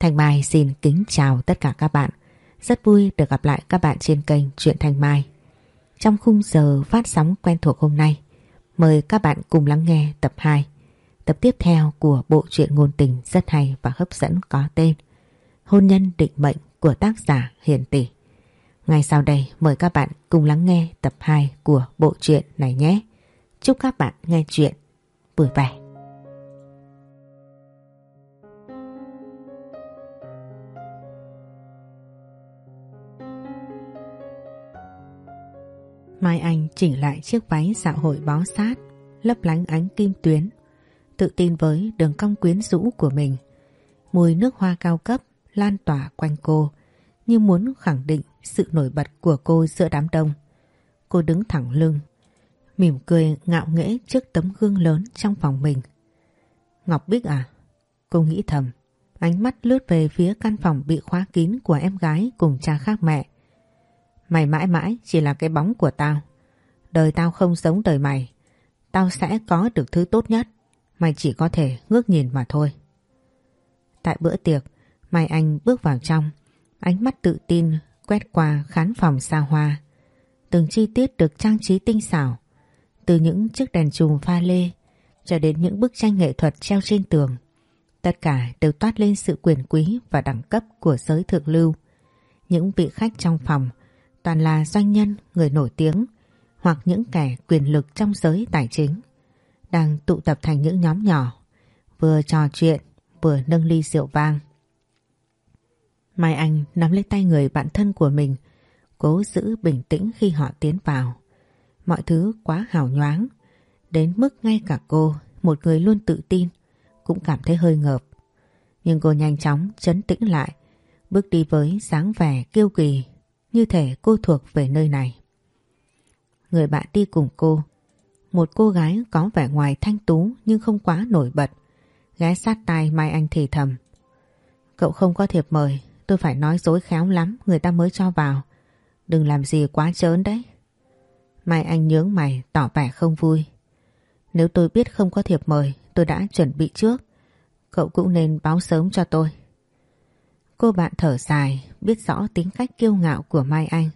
Thanh Mai xin kính chào tất cả các bạn. Rất vui được gặp lại các bạn trên kênh Truyện Thanh Mai. Trong khung giờ phát sóng quen thuộc hôm nay, mời các bạn cùng lắng nghe tập 2, tập tiếp theo của bộ truyện ngôn tình rất hay và hấp dẫn có tên Hôn nhân định mệnh của tác giả Hiền Tỷ. Ngay sau đây mời các bạn cùng lắng nghe tập 2 của bộ truyện này nhé. Chúc các bạn nghe chuyện vui vẻ. Mai Anh chỉnh lại chiếc váy xã hội bó sát, lấp lánh ánh kim tuyến, tự tin với đường cong quyến rũ của mình. Mùi nước hoa cao cấp lan tỏa quanh cô như muốn khẳng định sự nổi bật của cô giữa đám đông. Cô đứng thẳng lưng, mỉm cười ngạo nghễ trước tấm gương lớn trong phòng mình. Ngọc Bích à? Cô nghĩ thầm, ánh mắt lướt về phía căn phòng bị khóa kín của em gái cùng cha khác mẹ. Mày mãi mãi chỉ là cái bóng của tao. Đời tao không giống đời mày. Tao sẽ có được thứ tốt nhất. Mày chỉ có thể ngước nhìn mà thôi. Tại bữa tiệc, Mai Anh bước vào trong. Ánh mắt tự tin quét qua khán phòng xa hoa. Từng chi tiết được trang trí tinh xảo. Từ những chiếc đèn chùm pha lê cho đến những bức tranh nghệ thuật treo trên tường. Tất cả đều toát lên sự quyền quý và đẳng cấp của giới thượng lưu. Những vị khách trong phòng toàn là doanh nhân, người nổi tiếng hoặc những kẻ quyền lực trong giới tài chính đang tụ tập thành những nhóm nhỏ vừa trò chuyện vừa nâng ly rượu vang. Mai Anh nắm lấy tay người bạn thân của mình cố giữ bình tĩnh khi họ tiến vào. Mọi thứ quá hào nhoáng đến mức ngay cả cô, một người luôn tự tin cũng cảm thấy hơi ngợp. Nhưng cô nhanh chóng chấn tĩnh lại bước đi với dáng vẻ kiêu kỳ như thể cô thuộc về nơi này. Người bạn đi cùng cô, một cô gái có vẻ ngoài thanh tú nhưng không quá nổi bật, ghé sát tai Mai Anh thì thầm. Cậu không có thiệp mời, tôi phải nói dối khéo lắm người ta mới cho vào. Đừng làm gì quá trớn đấy. Mai Anh nhướng mày tỏ vẻ không vui. Nếu tôi biết không có thiệp mời, tôi đã chuẩn bị trước. Cậu cũng nên báo sớm cho tôi. Cô bạn thở dài, biết rõ tính cách kiêu ngạo của Mai Anh,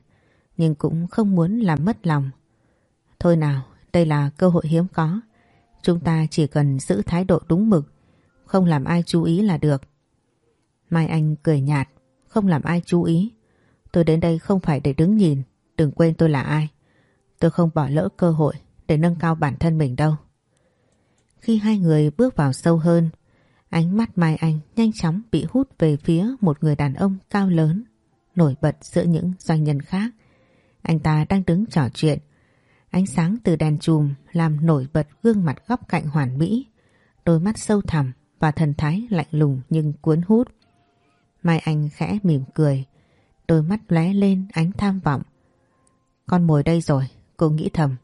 nhưng cũng không muốn làm mất lòng. Thôi nào, đây là cơ hội hiếm có. Chúng ta chỉ cần giữ thái độ đúng mực, không làm ai chú ý là được. Mai Anh cười nhạt, không làm ai chú ý. Tôi đến đây không phải để đứng nhìn, đừng quên tôi là ai. Tôi không bỏ lỡ cơ hội để nâng cao bản thân mình đâu. Khi hai người bước vào sâu hơn, Ánh mắt Mai Anh nhanh chóng bị hút về phía một người đàn ông cao lớn, nổi bật giữa những doanh nhân khác. Anh ta đang đứng trò chuyện. Ánh sáng từ đèn chùm làm nổi bật gương mặt góc cạnh hoàn mỹ, đôi mắt sâu thẳm và thần thái lạnh lùng nhưng cuốn hút. Mai Anh khẽ mỉm cười, đôi mắt lóe lên ánh tham vọng. Con mồi đây rồi, cô nghĩ thầm.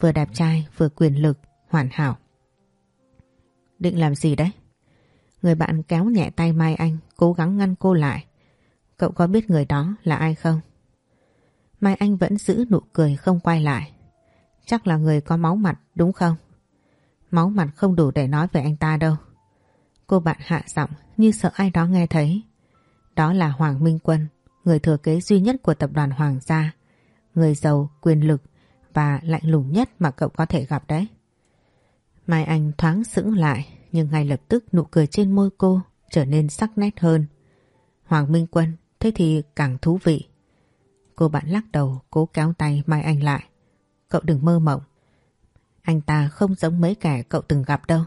Vừa đẹp trai vừa quyền lực, hoàn hảo. Định làm gì đấy? Người bạn kéo nhẹ tay Mai Anh cố gắng ngăn cô lại. Cậu có biết người đó là ai không? Mai Anh vẫn giữ nụ cười không quay lại. Chắc là người có máu mặt đúng không? Máu mặt không đủ để nói về anh ta đâu. Cô bạn hạ giọng như sợ ai đó nghe thấy. Đó là Hoàng Minh Quân, người thừa kế duy nhất của tập đoàn Hoàng gia. Người giàu, quyền lực và lạnh lùng nhất mà cậu có thể gặp đấy. Mai Anh thoáng sững lại nhưng ngay lập tức nụ cười trên môi cô trở nên sắc nét hơn. Hoàng Minh Quân, thế thì càng thú vị. Cô bạn lắc đầu cố kéo tay Mai Anh lại. Cậu đừng mơ mộng. Anh ta không giống mấy kẻ cậu từng gặp đâu.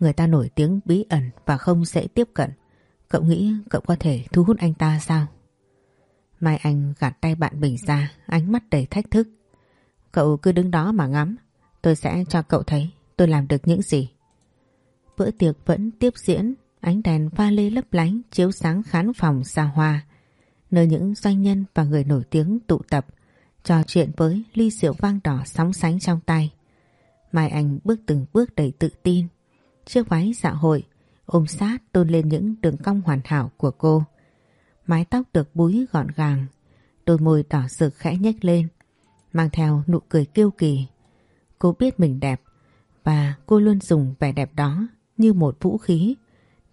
Người ta nổi tiếng bí ẩn và không dễ tiếp cận. Cậu nghĩ cậu có thể thu hút anh ta sao? Mai Anh gạt tay bạn mình ra, ánh mắt đầy thách thức. Cậu cứ đứng đó mà ngắm. Tôi sẽ cho cậu thấy tôi làm được những gì. Bữa tiệc vẫn tiếp diễn, ánh đèn pha lê lấp lánh chiếu sáng khán phòng xa hoa, nơi những doanh nhân và người nổi tiếng tụ tập, trò chuyện với ly rượu vang đỏ sóng sánh trong tay. Mai Anh bước từng bước đầy tự tin, chiếc váy dạ hội ôm sát tôn lên những đường cong hoàn hảo của cô. Mái tóc được búi gọn gàng, đôi môi đỏ rực khẽ nhếch lên, mang theo nụ cười kiêu kỳ. Cô biết mình đẹp và cô luôn dùng vẻ đẹp đó như một vũ khí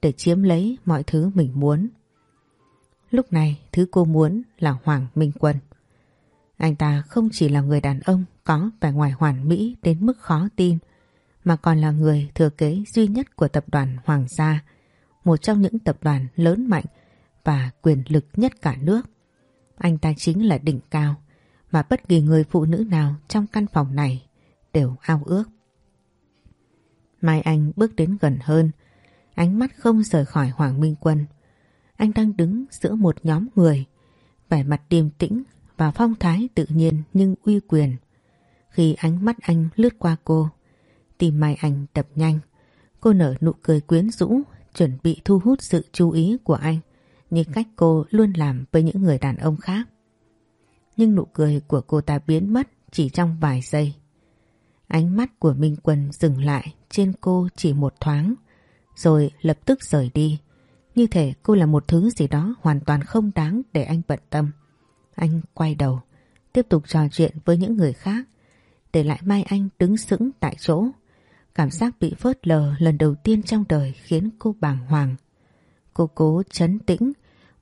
để chiếm lấy mọi thứ mình muốn. Lúc này thứ cô muốn là Hoàng Minh Quân. Anh ta không chỉ là người đàn ông có vẻ ngoài hoàn mỹ đến mức khó tin, mà còn là người thừa kế duy nhất của tập đoàn Hoàng gia, một trong những tập đoàn lớn mạnh và quyền lực nhất cả nước. Anh ta chính là đỉnh cao mà bất kỳ người phụ nữ nào trong căn phòng này đều ao ước. Mai Anh bước đến gần hơn, ánh mắt không rời khỏi Hoàng Minh Quân. Anh đang đứng giữa một nhóm người, vẻ mặt điềm tĩnh và phong thái tự nhiên nhưng uy quyền. Khi ánh mắt anh lướt qua cô, tìm Mai Anh đập nhanh. Cô nở nụ cười quyến rũ, chuẩn bị thu hút sự chú ý của anh, như cách cô luôn làm với những người đàn ông khác. Nhưng nụ cười của cô ta biến mất chỉ trong vài giây. Ánh mắt của Minh Quân dừng lại trên cô chỉ một thoáng, rồi lập tức rời đi. Như thể cô là một thứ gì đó hoàn toàn không đáng để anh bận tâm. Anh quay đầu, tiếp tục trò chuyện với những người khác, để lại Mai Anh đứng sững tại chỗ. Cảm giác bị phớt lờ lần đầu tiên trong đời khiến cô bàng hoàng. Cô cố chấn tĩnh,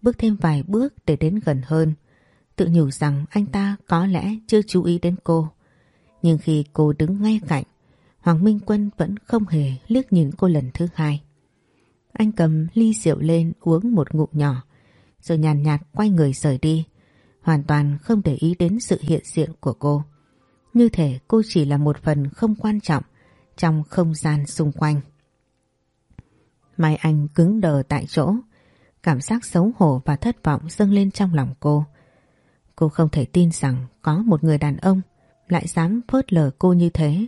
bước thêm vài bước để đến gần hơn. Tự nhủ rằng anh ta có lẽ chưa chú ý đến cô. Nhưng khi cô đứng ngay cạnh, Hoàng Minh Quân vẫn không hề liếc nhìn cô lần thứ hai. Anh cầm ly rượu lên uống một ngụm nhỏ, rồi nhàn nhạt, nhạt quay người rời đi, hoàn toàn không để ý đến sự hiện diện của cô. Như thể cô chỉ là một phần không quan trọng trong không gian xung quanh. Mai Anh cứng đờ tại chỗ, cảm giác xấu hổ và thất vọng dâng lên trong lòng cô. Cô không thể tin rằng có một người đàn ông lại dám phớt lờ cô như thế.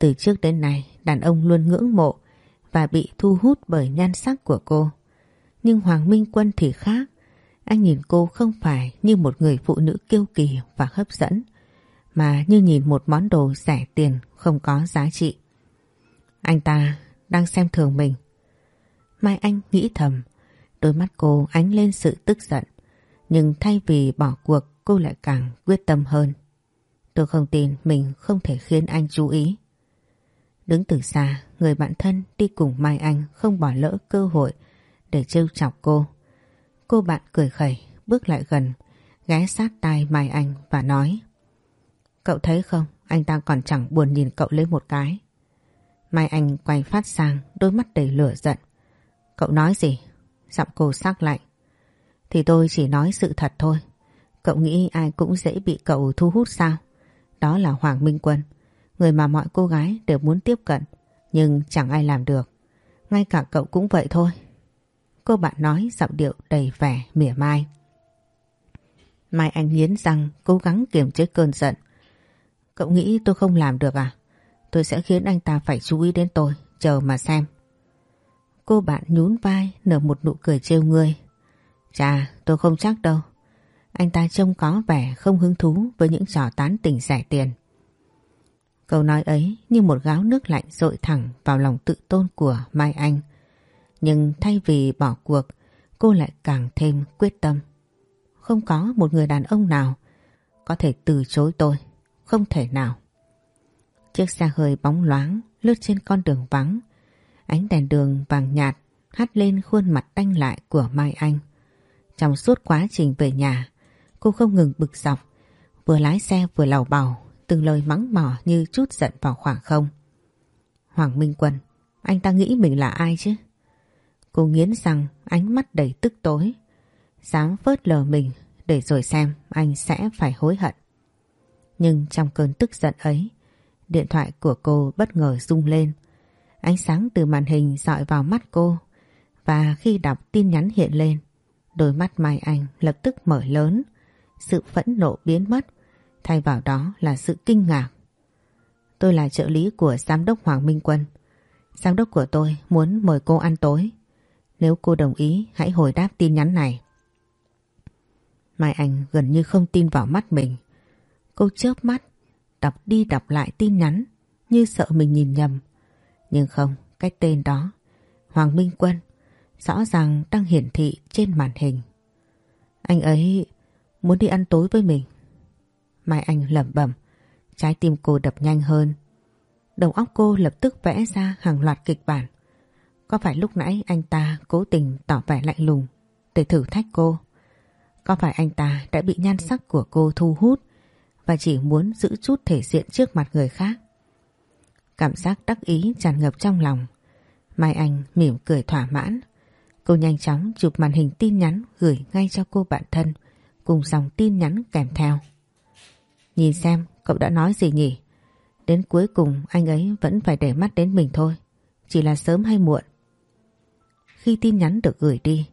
Từ trước đến nay, đàn ông luôn ngưỡng mộ và bị thu hút bởi nhan sắc của cô. Nhưng Hoàng Minh Quân thì khác. Anh nhìn cô không phải như một người phụ nữ kiêu kỳ và hấp dẫn, mà như nhìn một món đồ rẻ tiền không có giá trị. Anh ta đang xem thường mình. Mai Anh nghĩ thầm, đôi mắt cô ánh lên sự tức giận. Nhưng thay vì bỏ cuộc cô lại càng quyết tâm hơn. Tôi không tin mình không thể khiến anh chú ý. Đứng từ xa, người bạn thân đi cùng Mai Anh không bỏ lỡ cơ hội để trêu chọc cô. Cô bạn cười khẩy, bước lại gần, ghé sát tai Mai Anh và nói Cậu thấy không, anh ta còn chẳng buồn nhìn cậu lấy một cái. Mai Anh quay phát sang, đôi mắt đầy lửa giận. Cậu nói gì? Giọng cô sắc lạnh. Thì tôi chỉ nói sự thật thôi. Cậu nghĩ ai cũng dễ bị cậu thu hút sao? Đó là Hoàng Minh Quân, người mà mọi cô gái đều muốn tiếp cận, nhưng chẳng ai làm được. Ngay cả cậu cũng vậy thôi. Cô bạn nói giọng điệu đầy vẻ mỉa mai. Mai Anh nghiến răng cố gắng kiềm chế cơn giận. Cậu nghĩ tôi không làm được à? Tôi sẽ khiến anh ta phải chú ý đến tôi, chờ mà xem. Cô bạn nhún vai nở một nụ cười trêu ngươi. Chà, tôi không chắc đâu. Anh ta trông có vẻ không hứng thú với những trò tán tỉnh rẻ tiền. Câu nói ấy như một gáo nước lạnh rội thẳng vào lòng tự tôn của Mai Anh. Nhưng thay vì bỏ cuộc, cô lại càng thêm quyết tâm. Không có một người đàn ông nào có thể từ chối tôi. Không thể nào. Chiếc xe hơi bóng loáng lướt trên con đường vắng. Ánh đèn đường vàng nhạt hắt lên khuôn mặt đanh lại của Mai Anh. Trong suốt quá trình về nhà, cô không ngừng bực dọc, vừa lái xe vừa lầu bầu, từng lời mắng mỏ như chút giận vào khoảng không. Hoàng Minh Quân, anh ta nghĩ mình là ai chứ? Cô nghiến rằng ánh mắt đầy tức tối, dám phớt lờ mình để rồi xem anh sẽ phải hối hận. Nhưng trong cơn tức giận ấy, điện thoại của cô bất ngờ rung lên. Ánh sáng từ màn hình dọi vào mắt cô và khi đọc tin nhắn hiện lên, đôi mắt Mai Anh lập tức mở lớn, sự phẫn nộ biến mất, thay vào đó là sự kinh ngạc. Tôi là trợ lý của giám đốc Hoàng Minh Quân. Giám đốc của tôi muốn mời cô ăn tối. Nếu cô đồng ý hãy hồi đáp tin nhắn này. Mai Anh gần như không tin vào mắt mình. Cô chớp mắt, đọc đi đọc lại tin nhắn như sợ mình nhìn nhầm. Nhưng không, cái tên đó, Hoàng Minh Quân, rõ ràng đang hiển thị trên màn hình. Anh ấy muốn đi ăn tối với mình. Mai Anh lẩm bẩm, trái tim cô đập nhanh hơn. Đầu óc cô lập tức vẽ ra hàng loạt kịch bản. Có phải lúc nãy anh ta cố tình tỏ vẻ lạnh lùng để thử thách cô? Có phải anh ta đã bị nhan sắc của cô thu hút và chỉ muốn giữ chút thể diện trước mặt người khác? Cảm giác đắc ý tràn ngập trong lòng. Mai Anh mỉm cười thỏa mãn. Cô nhanh chóng chụp màn hình tin nhắn gửi ngay cho cô bạn thân cùng dòng tin nhắn kèm theo. Nhìn xem cậu đã nói gì nhỉ? Đến cuối cùng anh ấy vẫn phải để mắt đến mình thôi. Chỉ là sớm hay muộn. Khi tin nhắn được gửi đi,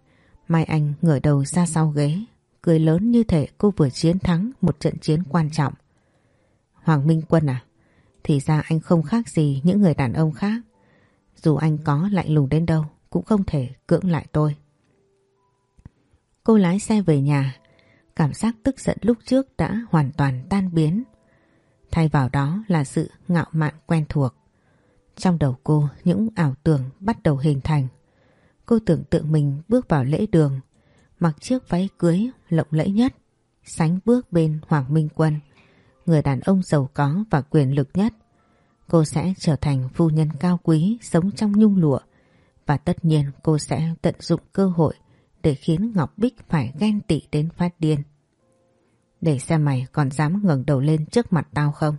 Mai Anh ngửa đầu ra sau ghế, cười lớn như thể cô vừa chiến thắng một trận chiến quan trọng. Hoàng Minh Quân à? Thì ra anh không khác gì những người đàn ông khác. Dù anh có lạnh lùng đến đâu cũng không thể cưỡng lại tôi. Cô lái xe về nhà, cảm giác tức giận lúc trước đã hoàn toàn tan biến. Thay vào đó là sự ngạo mạn quen thuộc. Trong đầu cô những ảo tưởng bắt đầu hình thành. Cô tưởng tượng mình bước vào lễ đường, mặc chiếc váy cưới lộng lẫy nhất, sánh bước bên Hoàng Minh Quân, người đàn ông giàu có và quyền lực nhất. Cô sẽ trở thành phu nhân cao quý sống trong nhung lụa và tất nhiên cô sẽ tận dụng cơ hội để khiến Ngọc Bích phải ghen tị đến phát điên. Để xem mày còn dám ngẩng đầu lên trước mặt tao không?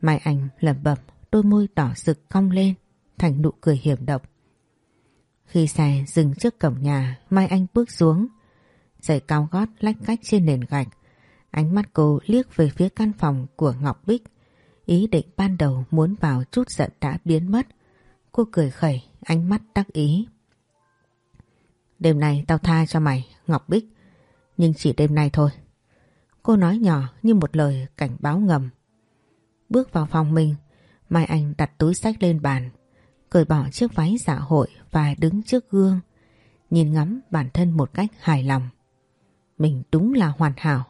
Mai Anh lẩm bẩm đôi môi đỏ rực cong lên thành nụ cười hiểm độc. Khi xe dừng trước cổng nhà, Mai Anh bước xuống, giày cao gót lách cách trên nền gạch. Ánh mắt cô liếc về phía căn phòng của Ngọc Bích. Ý định ban đầu muốn vào chút giận đã biến mất. Cô cười khẩy, ánh mắt đắc ý. Đêm nay tao tha cho mày, Ngọc Bích. Nhưng chỉ đêm nay thôi. Cô nói nhỏ như một lời cảnh báo ngầm. Bước vào phòng mình, Mai Anh đặt túi sách lên bàn, cởi bỏ chiếc váy dạ hội và đứng trước gương, nhìn ngắm bản thân một cách hài lòng. Mình đúng là hoàn hảo.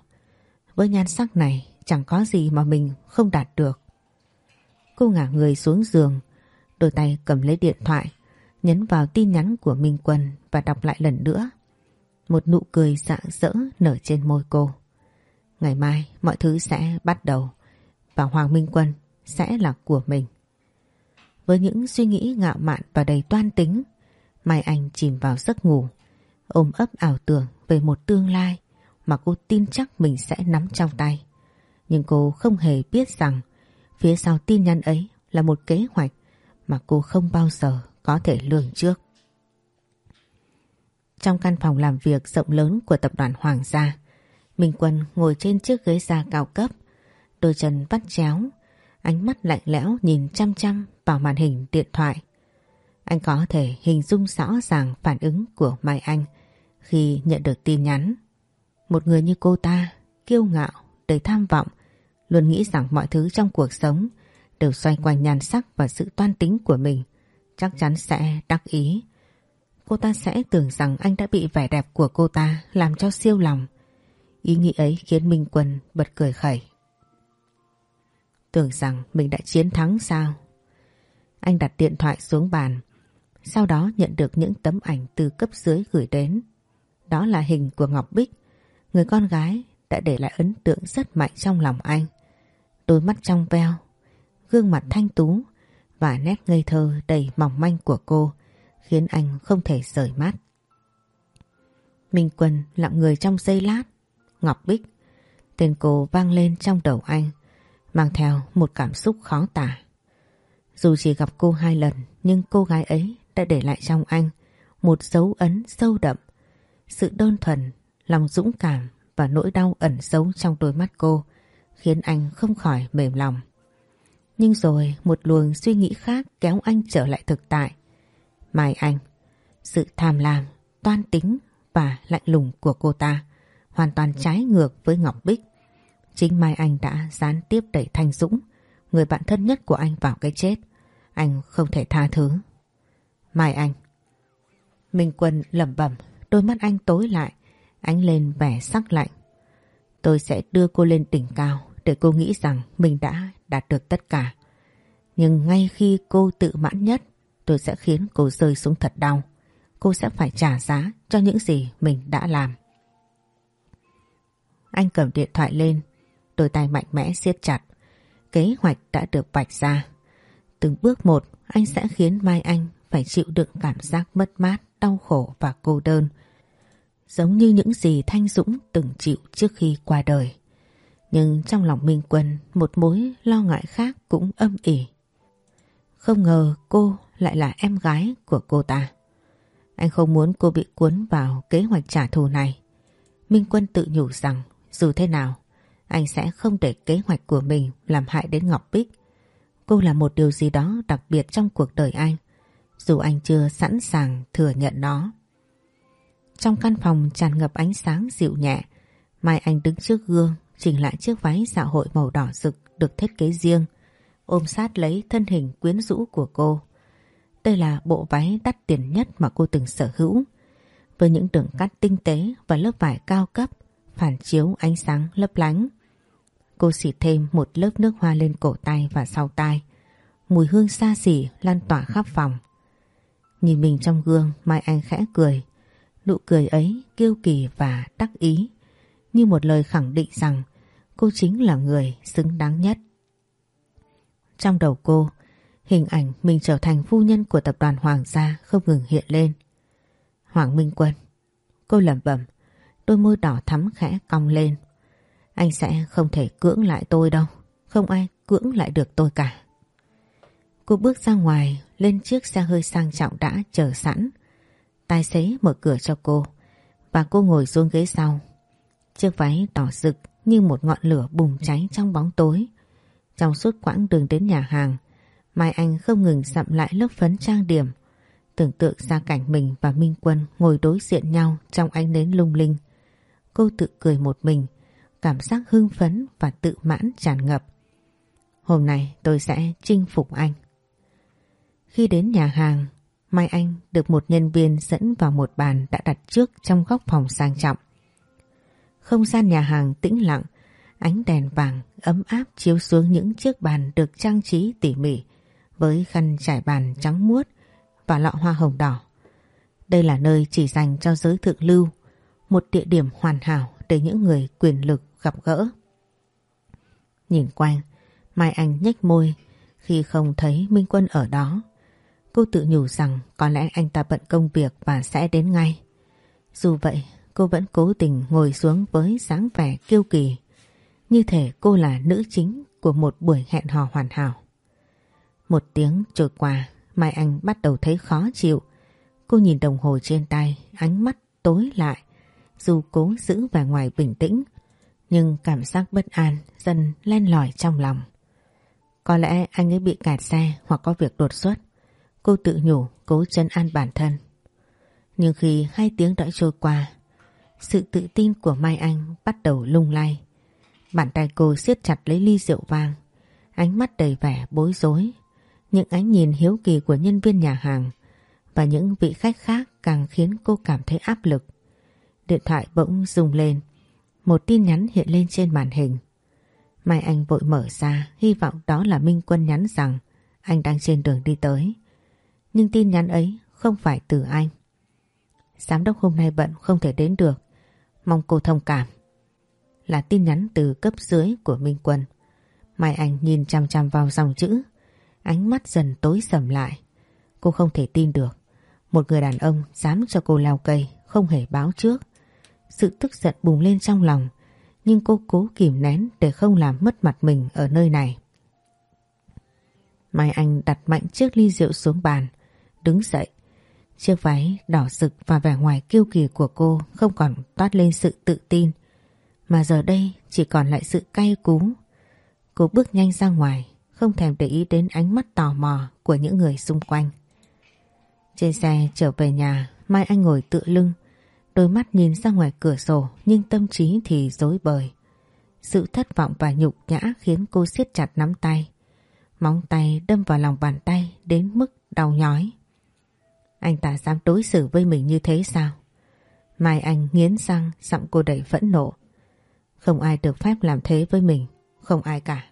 Với nhan sắc này chẳng có gì mà mình không đạt được. Cô ngả người xuống giường, đôi tay cầm lấy điện thoại, nhấn vào tin nhắn của Minh Quân và đọc lại lần nữa. Một nụ cười rạng rỡ nở trên môi cô. Ngày mai mọi thứ sẽ bắt đầu và Hoàng Minh Quân sẽ là của mình. Với những suy nghĩ ngạo mạn và đầy toan tính, Mai Anh chìm vào giấc ngủ, ôm ấp ảo tưởng về một tương lai mà cô tin chắc mình sẽ nắm trong tay. Nhưng cô không hề biết rằng phía sau tin nhắn ấy là một kế hoạch mà cô không bao giờ có thể lường trước. Trong căn phòng làm việc rộng lớn của tập đoàn Hoàng gia, Minh Quân ngồi trên chiếc ghế da cao cấp, đôi chân vắt chéo, ánh mắt lạnh lẽo nhìn chăm chăm vào màn hình điện thoại. Anh có thể hình dung rõ ràng phản ứng của Mai Anh khi nhận được tin nhắn. Một người như cô ta, kiêu ngạo, đầy tham vọng, luôn nghĩ rằng mọi thứ trong cuộc sống đều xoay quanh nhan sắc và sự toan tính của mình, chắc chắn sẽ đắc ý. Cô ta sẽ tưởng rằng anh đã bị vẻ đẹp của cô ta làm cho siêu lòng. Ý nghĩ ấy khiến Minh Quân bật cười khẩy. Tưởng rằng mình đã chiến thắng sao? Anh đặt điện thoại xuống bàn, sau đó nhận được những tấm ảnh từ cấp dưới gửi đến. Đó là hình của Ngọc Bích, người con gái đã để lại ấn tượng rất mạnh trong lòng anh. Đôi mắt trong veo, gương mặt thanh tú và nét ngây thơ đầy mỏng manh của cô khiến anh không thể rời mắt. Minh Quân lặng người trong giây lát. Ngọc Bích, tên cô vang lên trong đầu anh, mang theo một cảm xúc khó tả. Dù chỉ gặp cô hai lần nhưng cô gái ấy đã để lại trong anh một dấu ấn sâu đậm. Sự đơn thuần, lòng dũng cảm và nỗi đau ẩn giấu trong đôi mắt cô khiến anh không khỏi mềm lòng. Nhưng rồi một luồng suy nghĩ khác kéo anh trở lại thực tại. Mai Anh, sự tham lam, toan tính và lạnh lùng của cô ta hoàn toàn trái ngược với Ngọc Bích. Chính Mai Anh đã gián tiếp đẩy Thanh Dũng, người bạn thân nhất của anh vào cái chết. Anh không thể tha thứ. Mai Anh Minh Quân lẩm bẩm, đôi mắt anh tối lại, ánh lên vẻ sắc lạnh. Tôi sẽ đưa cô lên đỉnh cao để cô nghĩ rằng mình đã đạt được tất cả. Nhưng ngay khi cô tự mãn nhất, tôi sẽ khiến cô rơi xuống thật đau. Cô sẽ phải trả giá cho những gì mình đã làm. Anh cầm điện thoại lên, đôi tay mạnh mẽ siết chặt. Kế hoạch đã được vạch ra. Từng bước một anh sẽ khiến Mai Anh phải chịu đựng cảm giác mất mát, đau khổ và cô đơn. Giống như những gì Thanh Dũng từng chịu trước khi qua đời. Nhưng trong lòng Minh Quân một mối lo ngại khác cũng âm ỉ. Không ngờ cô lại là em gái của cô ta. Anh không muốn cô bị cuốn vào kế hoạch trả thù này. Minh Quân tự nhủ rằng dù thế nào, anh sẽ không để kế hoạch của mình làm hại đến Ngọc Bích. Cô là một điều gì đó đặc biệt trong cuộc đời anh, dù anh chưa sẵn sàng thừa nhận nó. Trong căn phòng tràn ngập ánh sáng dịu nhẹ, Mai Anh đứng trước gương, chỉnh lại chiếc váy dạ hội màu đỏ rực được thiết kế riêng, ôm sát lấy thân hình quyến rũ của cô. Đây là bộ váy đắt tiền nhất mà cô từng sở hữu với những đường cắt tinh tế và lớp vải cao cấp phản chiếu ánh sáng lấp lánh. Cô xịt thêm một lớp nước hoa lên cổ tay và sau tai. Mùi hương xa xỉ lan tỏa khắp phòng. Nhìn mình trong gương Mai Anh khẽ cười. Nụ cười ấy kiêu kỳ và đắc ý. Như một lời khẳng định rằng cô chính là người xứng đáng nhất. Trong đầu cô, hình ảnh mình trở thành phu nhân của tập đoàn Hoàng gia không ngừng hiện lên. Hoàng Minh Quân, cô lẩm bẩm, đôi môi đỏ thắm khẽ cong lên. Anh sẽ không thể cưỡng lại tôi đâu, không ai cưỡng lại được tôi cả. Cô bước ra ngoài lên chiếc xe hơi sang trọng đã chờ sẵn. Tài xế mở cửa cho cô và cô ngồi xuống ghế sau. Chiếc váy đỏ rực như một ngọn lửa bùng cháy trong bóng tối. Trong suốt quãng đường đến nhà hàng, Mai Anh không ngừng dặm lại lớp phấn trang điểm. Tưởng tượng ra cảnh mình và Minh Quân ngồi đối diện nhau trong ánh nến lung linh. Cô tự cười một mình, cảm giác hưng phấn và tự mãn tràn ngập. Hôm nay tôi sẽ chinh phục anh. Khi đến nhà hàng, Mai Anh được một nhân viên dẫn vào một bàn đã đặt trước trong góc phòng sang trọng. Không gian nhà hàng tĩnh lặng, ánh đèn vàng ấm áp chiếu xuống những chiếc bàn được trang trí tỉ mỉ với khăn trải bàn trắng muốt và lọ hoa hồng đỏ. Đây là nơi chỉ dành cho giới thượng lưu, một địa điểm hoàn hảo để những người quyền lực gặp gỡ. Nhìn quanh, Mai Anh nhếch môi khi không thấy Minh Quân ở đó. Cô tự nhủ rằng có lẽ anh ta bận công việc và sẽ đến ngay. Dù vậy, cô vẫn cố tình ngồi xuống với dáng vẻ kiêu kỳ. Như thể cô là nữ chính của một buổi hẹn hò hoàn hảo. Một tiếng trôi qua, Mai Anh bắt đầu thấy khó chịu. Cô nhìn đồng hồ trên tay, ánh mắt tối lại. Dù cố giữ vẻ ngoài bình tĩnh, nhưng cảm giác bất an dần len lỏi trong lòng. Có lẽ anh ấy bị kẹt xe hoặc có việc đột xuất. Cô tự nhủ cố chân an bản thân. Nhưng khi hai tiếng đã trôi qua, sự tự tin của Mai Anh bắt đầu lung lay. Bàn tay cô siết chặt lấy ly rượu vang, ánh mắt đầy vẻ bối rối. Những ánh nhìn hiếu kỳ của nhân viên nhà hàng và những vị khách khác càng khiến cô cảm thấy áp lực. Điện thoại bỗng rung lên, một tin nhắn hiện lên trên màn hình. Mai Anh vội mở ra, hy vọng đó là Minh Quân nhắn rằng anh đang trên đường đi tới nhưng tin nhắn ấy không phải từ anh. Giám đốc hôm nay bận không thể đến được, mong cô thông cảm. Là tin nhắn từ cấp dưới của Minh Quân. Mai Anh nhìn chăm chăm vào dòng chữ, ánh mắt dần tối sầm lại. Cô không thể tin được, một người đàn ông dám cho cô leo cây, không hề báo trước. Sự tức giận bùng lên trong lòng, nhưng cô cố kìm nén để không làm mất mặt mình ở nơi này. Mai Anh đặt mạnh chiếc ly rượu xuống bàn, đứng dậy. Chiếc váy đỏ rực và vẻ ngoài kiêu kỳ của cô không còn toát lên sự tự tin, mà giờ đây chỉ còn lại sự cay cú. Cô bước nhanh ra ngoài, không thèm để ý đến ánh mắt tò mò của những người xung quanh. Trên xe trở về nhà, Mai Anh ngồi tựa lưng, đôi mắt nhìn ra ngoài cửa sổ nhưng tâm trí thì dối bời. Sự thất vọng và nhục nhã khiến cô siết chặt nắm tay. Móng tay đâm vào lòng bàn tay đến mức đau nhói. Anh ta dám đối xử với mình như thế sao? Mai Anh nghiến răng giọng cô đầy phẫn nộ. Không ai được phép làm thế với mình, không ai cả.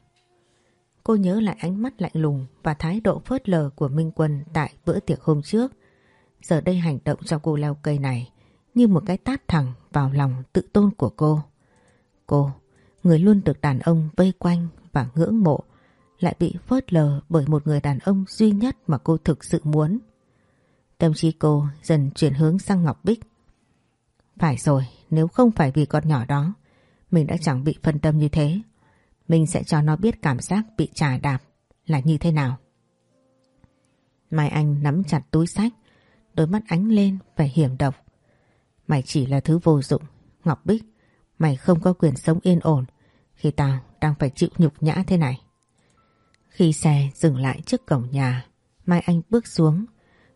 Cô nhớ lại ánh mắt lạnh lùng và thái độ phớt lờ của Minh Quân tại bữa tiệc hôm trước. Giờ đây hành động cho cô leo cây này như một cái tát thẳng vào lòng tự tôn của cô. Cô, người luôn được đàn ông vây quanh và ngưỡng mộ, lại bị phớt lờ bởi một người đàn ông duy nhất mà cô thực sự muốn. Tâm trí cô dần chuyển hướng sang Ngọc Bích. Phải rồi, nếu không phải vì con nhỏ đó, mình đã chẳng bị phân tâm như thế. Mình sẽ cho nó biết cảm giác bị trà đạp là như thế nào. Mai Anh nắm chặt túi sách, đôi mắt ánh lên vẻ hiểm độc. Mày chỉ là thứ vô dụng, Ngọc Bích, mày không có quyền sống yên ổn khi tao đang phải chịu nhục nhã thế này. Khi xe dừng lại trước cổng nhà, Mai Anh bước xuống,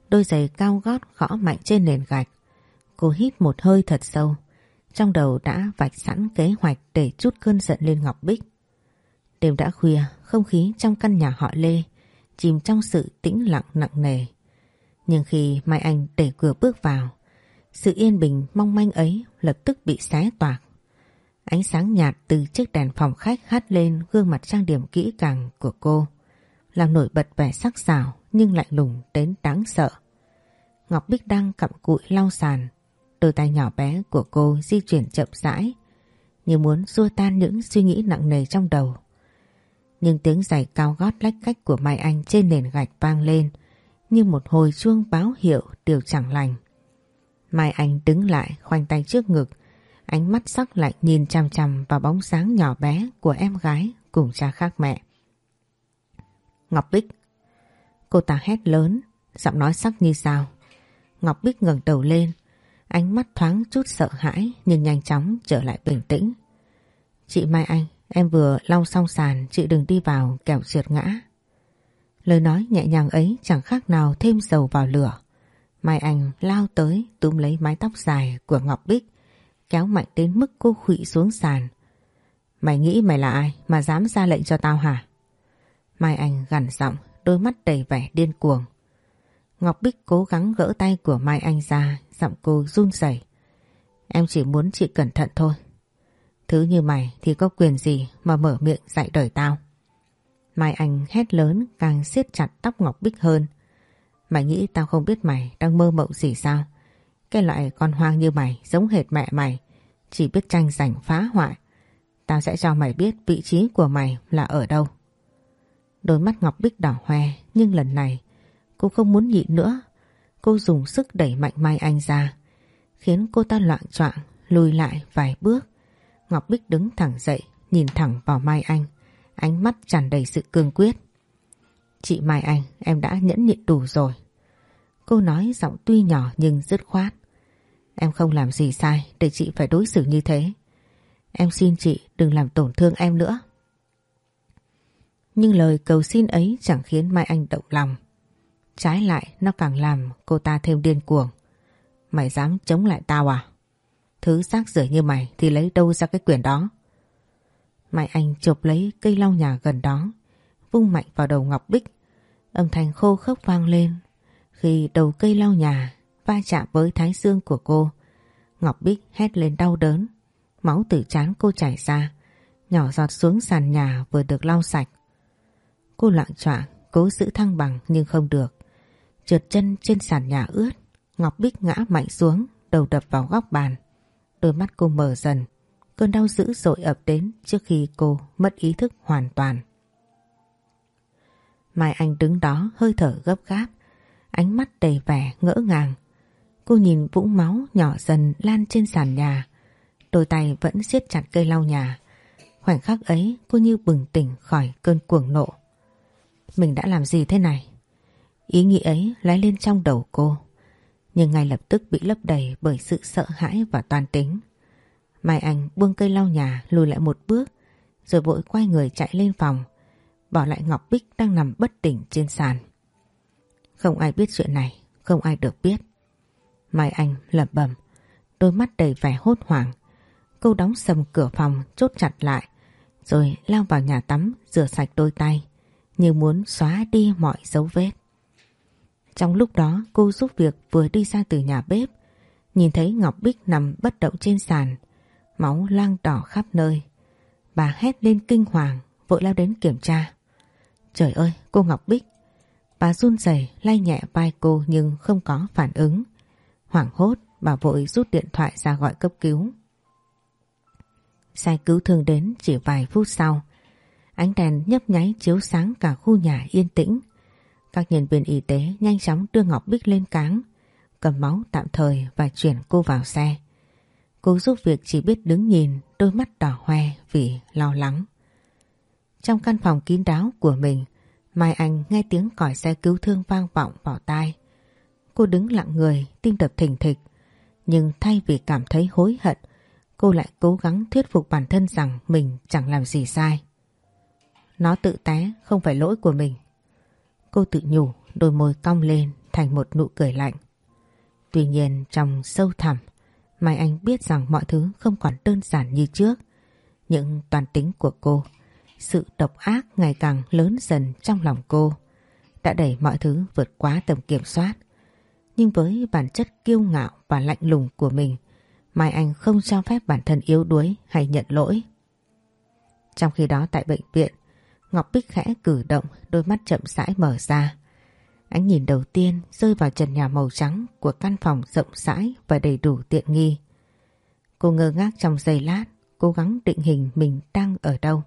đôi giày cao gót gõ mạnh trên nền gạch. Cô hít một hơi thật sâu, trong đầu đã vạch sẵn kế hoạch để chút cơn giận lên Ngọc Bích. Đêm đã khuya, không khí trong căn nhà họ Lê chìm trong sự tĩnh lặng nặng nề. Nhưng khi Mai Anh đẩy cửa bước vào, sự yên bình mong manh ấy lập tức bị xé toạc. Ánh sáng nhạt từ chiếc đèn phòng khách hắt lên gương mặt trang điểm kỹ càng của cô, làm nổi bật vẻ sắc sảo nhưng lạnh lùng đến đáng sợ. Ngọc Bích đang cặm cụi lau sàn, đôi tay nhỏ bé của cô di chuyển chậm rãi, như muốn xua tan những suy nghĩ nặng nề trong đầu. Nhưng tiếng giày cao gót lách cách của Mai Anh trên nền gạch vang lên như một hồi chuông báo hiệu điều chẳng lành. Mai Anh đứng lại khoanh tay trước ngực, ánh mắt sắc lạnh nhìn chằm chằm vào bóng sáng nhỏ bé của em gái cùng cha khác mẹ. Ngọc Bích Cô ta hét lớn, giọng nói sắc như sao. Ngọc Bích ngẩng đầu lên, ánh mắt thoáng chút sợ hãi nhưng nhanh chóng trở lại bình tĩnh. Chị Mai Anh, em vừa lau xong sàn, chị đừng đi vào kẻo trượt ngã. Lời nói nhẹ nhàng ấy chẳng khác nào thêm dầu vào lửa. Mai Anh lao tới túm lấy mái tóc dài của Ngọc Bích, kéo mạnh đến mức cô khụy xuống sàn. Mày nghĩ mày là ai mà dám ra lệnh cho tao hả? Mai Anh gằn giọng, đôi mắt đầy vẻ điên cuồng. Ngọc Bích cố gắng gỡ tay của Mai Anh ra, giọng cô run rẩy. Em chỉ muốn chị cẩn thận thôi. Thứ như mày thì có quyền gì mà mở miệng dạy đời tao. Mai Anh hét lớn càng siết chặt tóc Ngọc Bích hơn. Mày nghĩ tao không biết mày đang mơ mộng gì sao? Cái loại con hoang như mày giống hệt mẹ mày, chỉ biết tranh giành phá hoại. Tao sẽ cho mày biết vị trí của mày là ở đâu. Đôi mắt Ngọc Bích đỏ hoe nhưng lần này cô không muốn nhịn nữa. Cô dùng sức đẩy mạnh Mai Anh ra khiến cô ta loạn choạng lùi lại vài bước. Ngọc Bích đứng thẳng dậy nhìn thẳng vào Mai Anh ánh mắt tràn đầy sự cương quyết. Chị Mai Anh em đã nhẫn nhịn đủ rồi. Cô nói giọng tuy nhỏ nhưng dứt khoát. Em không làm gì sai để chị phải đối xử như thế. Em xin chị đừng làm tổn thương em nữa. Nhưng lời cầu xin ấy chẳng khiến Mai Anh động lòng. Trái lại nó càng làm cô ta thêm điên cuồng. Mày dám chống lại tao à? Thứ xác rửa như mày thì lấy đâu ra cái quyền đó? Mai Anh chụp lấy cây lau nhà gần đó, vung mạnh vào đầu Ngọc Bích. Âm thanh khô khốc vang lên khi đầu cây lau nhà va chạm với thái dương của cô. Ngọc Bích hét lên đau đớn, máu từ trán cô chảy ra, nhỏ giọt xuống sàn nhà vừa được lau sạch. Cô loạn choạng cố giữ thăng bằng nhưng không được. Trượt chân trên sàn nhà ướt, Ngọc Bích ngã mạnh xuống, đầu đập vào góc bàn. Đôi mắt cô mở dần, cơn đau dữ dội ập đến trước khi cô mất ý thức hoàn toàn. Mai Anh đứng đó hơi thở gấp gáp, ánh mắt đầy vẻ ngỡ ngàng. Cô nhìn vũng máu nhỏ dần lan trên sàn nhà, đôi tay vẫn siết chặt cây lau nhà. Khoảnh khắc ấy cô như bừng tỉnh khỏi cơn cuồng nộ. Mình đã làm gì thế này? Ý nghĩ ấy lái lên trong đầu cô, nhưng ngay lập tức bị lấp đầy bởi sự sợ hãi và toan tính. Mai Anh buông cây lau nhà lùi lại một bước rồi vội quay người chạy lên phòng bỏ lại Ngọc Bích đang nằm bất tỉnh trên sàn. Không ai biết chuyện này, không ai được biết. Mai Anh lẩm bẩm, đôi mắt đầy vẻ hốt hoảng. Cô đóng sầm cửa phòng chốt chặt lại rồi lao vào nhà tắm rửa sạch đôi tay như muốn xóa đi mọi dấu vết. Trong lúc đó cô giúp việc vừa đi ra từ nhà bếp nhìn thấy Ngọc Bích nằm bất động trên sàn máu loang đỏ khắp nơi. Bà hét lên kinh hoàng, vội lao đến kiểm tra. Trời ơi, cô Ngọc Bích! Bà run rẩy lay nhẹ vai cô nhưng không có phản ứng. Hoảng hốt, bà vội rút điện thoại ra gọi cấp cứu. Xe cứu thương đến chỉ vài phút sau. Ánh đèn nhấp nháy chiếu sáng cả khu nhà yên tĩnh. Các nhân viên y tế nhanh chóng đưa Ngọc Bích lên cáng, cầm máu tạm thời và chuyển cô vào xe. Cô giúp việc chỉ biết đứng nhìn đôi mắt đỏ hoe vì lo lắng. Trong căn phòng kín đáo của mình, Mai Anh nghe tiếng còi xe cứu thương vang vọng vào tai. Cô đứng lặng người, tim đập thình thịch. Nhưng thay vì cảm thấy hối hận, cô lại cố gắng thuyết phục bản thân rằng mình chẳng làm gì sai. Nó tự té, không phải lỗi của mình. Cô tự nhủ, đôi môi cong lên thành một nụ cười lạnh. Tuy nhiên trong sâu thẳm, Mai Anh biết rằng mọi thứ không còn đơn giản như trước. Những toàn tính của cô, sự độc ác ngày càng lớn dần trong lòng cô, đã đẩy mọi thứ vượt quá tầm kiểm soát. Nhưng với bản chất kiêu ngạo và lạnh lùng của mình, Mai Anh không cho phép bản thân yếu đuối hay nhận lỗi. Trong khi đó tại bệnh viện, Ngọc Bích khẽ cử động, đôi mắt chậm rãi mở ra. Ánh nhìn đầu tiên rơi vào trần nhà màu trắng của căn phòng rộng rãi và đầy đủ tiện nghi. Cô ngơ ngác trong giây lát, cố gắng định hình mình đang ở đâu.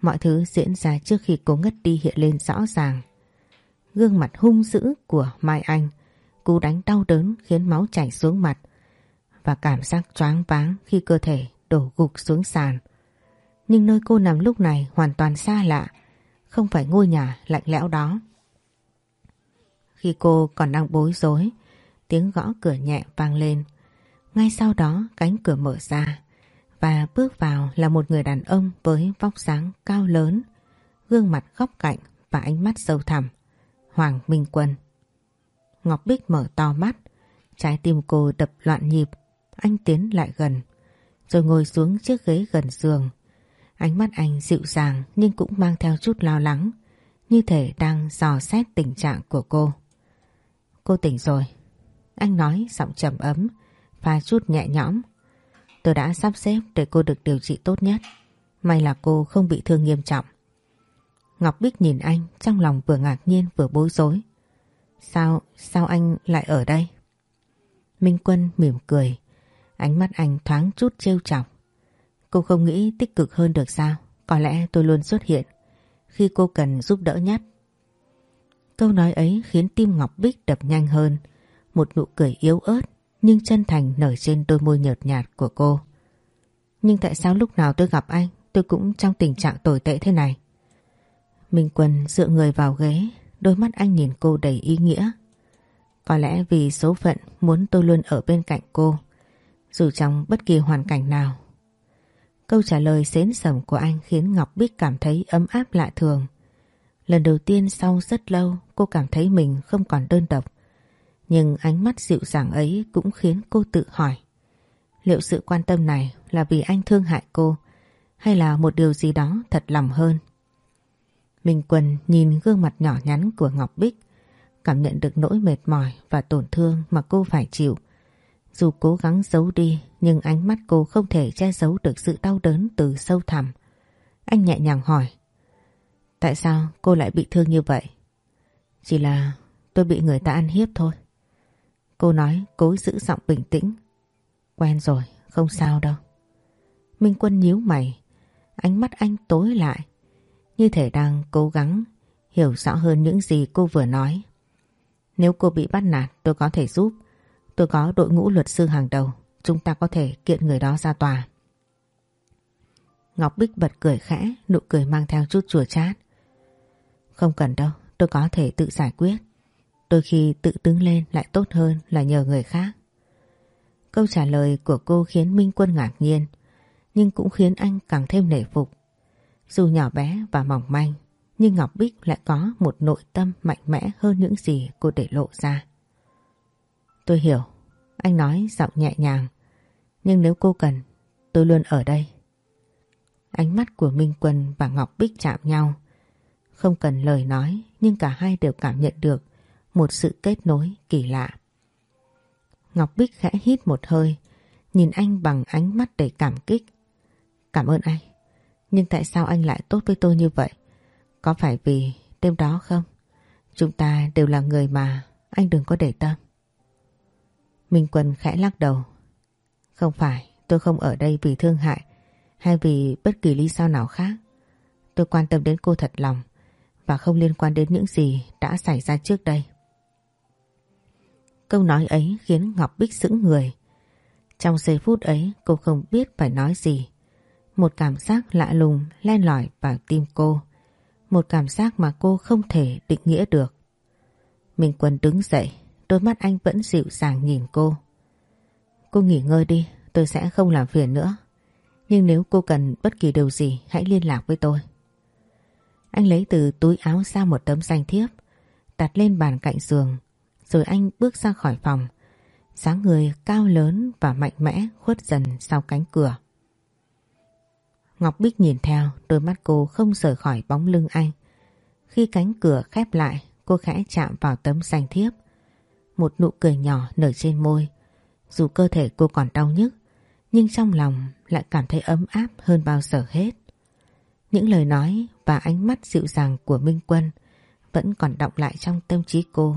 Mọi thứ diễn ra trước khi cô ngất đi hiện lên rõ ràng. Gương mặt hung dữ của Mai Anh, cú đánh đau đớn khiến máu chảy xuống mặt và cảm giác choáng váng khi cơ thể đổ gục xuống sàn. Nhưng nơi cô nằm lúc này hoàn toàn xa lạ, không phải ngôi nhà lạnh lẽo đó. Khi cô còn đang bối rối, tiếng gõ cửa nhẹ vang lên. Ngay sau đó cánh cửa mở ra và bước vào là một người đàn ông với vóc dáng cao lớn, gương mặt góc cạnh và ánh mắt sâu thẳm. Hoàng Minh Quân. Ngọc Bích mở to mắt, trái tim cô đập loạn nhịp. Anh tiến lại gần, rồi ngồi xuống chiếc ghế gần giường. Ánh mắt anh dịu dàng nhưng cũng mang theo chút lo lắng, như thể đang dò xét tình trạng của cô. Cô tỉnh rồi. Anh nói giọng trầm ấm và chút nhẹ nhõm. Tôi đã sắp xếp để cô được điều trị tốt nhất. May là cô không bị thương nghiêm trọng. Ngọc Bích nhìn anh trong lòng vừa ngạc nhiên vừa bối rối. Sao, sao anh lại ở đây? Minh Quân mỉm cười. Ánh mắt anh thoáng chút trêu chọc. Cô không nghĩ tích cực hơn được sao? Có lẽ tôi luôn xuất hiện khi cô cần giúp đỡ nhất. Câu nói ấy khiến tim Ngọc Bích đập nhanh hơn. Một nụ cười yếu ớt nhưng chân thành nở trên đôi môi nhợt nhạt của cô. Nhưng tại sao lúc nào tôi gặp anh tôi cũng trong tình trạng tồi tệ thế này? Minh Quân dựa người vào ghế, đôi mắt anh nhìn cô đầy ý nghĩa. Có lẽ vì số phận muốn tôi luôn ở bên cạnh cô, dù trong bất kỳ hoàn cảnh nào. Câu trả lời xến sầm của anh khiến Ngọc Bích cảm thấy ấm áp lạ thường. Lần đầu tiên sau rất lâu cô cảm thấy mình không còn đơn độc. Nhưng ánh mắt dịu dàng ấy cũng khiến cô tự hỏi. Liệu sự quan tâm này là vì anh thương hại cô, hay là một điều gì đó thật lòng hơn? Minh Quân nhìn gương mặt nhỏ nhắn của Ngọc Bích, cảm nhận được nỗi mệt mỏi và tổn thương mà cô phải chịu. Dù cố gắng giấu đi, nhưng ánh mắt cô không thể che giấu được sự đau đớn từ sâu thẳm. Anh nhẹ nhàng hỏi, Tại sao cô lại bị thương như vậy? Chỉ là tôi bị người ta ăn hiếp thôi. Cô nói cố giữ giọng bình tĩnh. Quen rồi, không sao đâu. Minh Quân nhíu mày, ánh mắt anh tối lại, như thể đang cố gắng hiểu rõ hơn những gì cô vừa nói. Nếu cô bị bắt nạt tôi có thể giúp, tôi có đội ngũ luật sư hàng đầu, chúng ta có thể kiện người đó ra tòa. Ngọc Bích bật cười khẽ, nụ cười mang theo chút chua chát. Không cần đâu, tôi có thể tự giải quyết. Đôi khi tự đứng lên lại tốt hơn là nhờ người khác. Câu trả lời của cô khiến Minh Quân ngạc nhiên, nhưng cũng khiến anh càng thêm nể phục. Dù nhỏ bé và mỏng manh, nhưng Ngọc Bích lại có một nội tâm mạnh mẽ hơn những gì cô để lộ ra. Tôi hiểu, anh nói giọng nhẹ nhàng, nhưng nếu cô cần, tôi luôn ở đây. Ánh mắt của Minh Quân và Ngọc Bích chạm nhau, không cần lời nói nhưng cả hai đều cảm nhận được một sự kết nối kỳ lạ. Ngọc Bích khẽ hít một hơi, nhìn anh bằng ánh mắt đầy cảm kích. Cảm ơn anh, nhưng tại sao anh lại tốt với tôi như vậy? Có phải vì đêm đó không? Chúng ta đều là người mà anh đừng có để tâm. Minh Quân khẽ lắc đầu. Không phải, tôi không ở đây vì thương hại hay vì bất kỳ lý do nào khác. Tôi quan tâm đến cô thật lòng và không liên quan đến những gì đã xảy ra trước đây. Câu nói ấy khiến Ngọc Bích sững người. Trong giây phút ấy cô không biết phải nói gì. Một cảm giác lạ lùng len lỏi vào tim cô. Một cảm giác mà cô không thể định nghĩa được. Minh Quân đứng dậy, đôi mắt anh vẫn dịu dàng nhìn cô. Cô nghỉ ngơi đi, tôi sẽ không làm phiền nữa. Nhưng nếu cô cần bất kỳ điều gì hãy liên lạc với tôi. Anh lấy từ túi áo ra một tấm danh thiếp, đặt lên bàn cạnh giường, rồi anh bước ra khỏi phòng. dáng người cao lớn và mạnh mẽ khuất dần sau cánh cửa. Ngọc Bích nhìn theo, đôi mắt cô không rời khỏi bóng lưng anh. Khi cánh cửa khép lại, cô khẽ chạm vào tấm danh thiếp. Một nụ cười nhỏ nở trên môi. Dù cơ thể cô còn đau nhức, nhưng trong lòng lại cảm thấy ấm áp hơn bao giờ hết. Những lời nói và ánh mắt dịu dàng của Minh Quân vẫn còn đọng lại trong tâm trí cô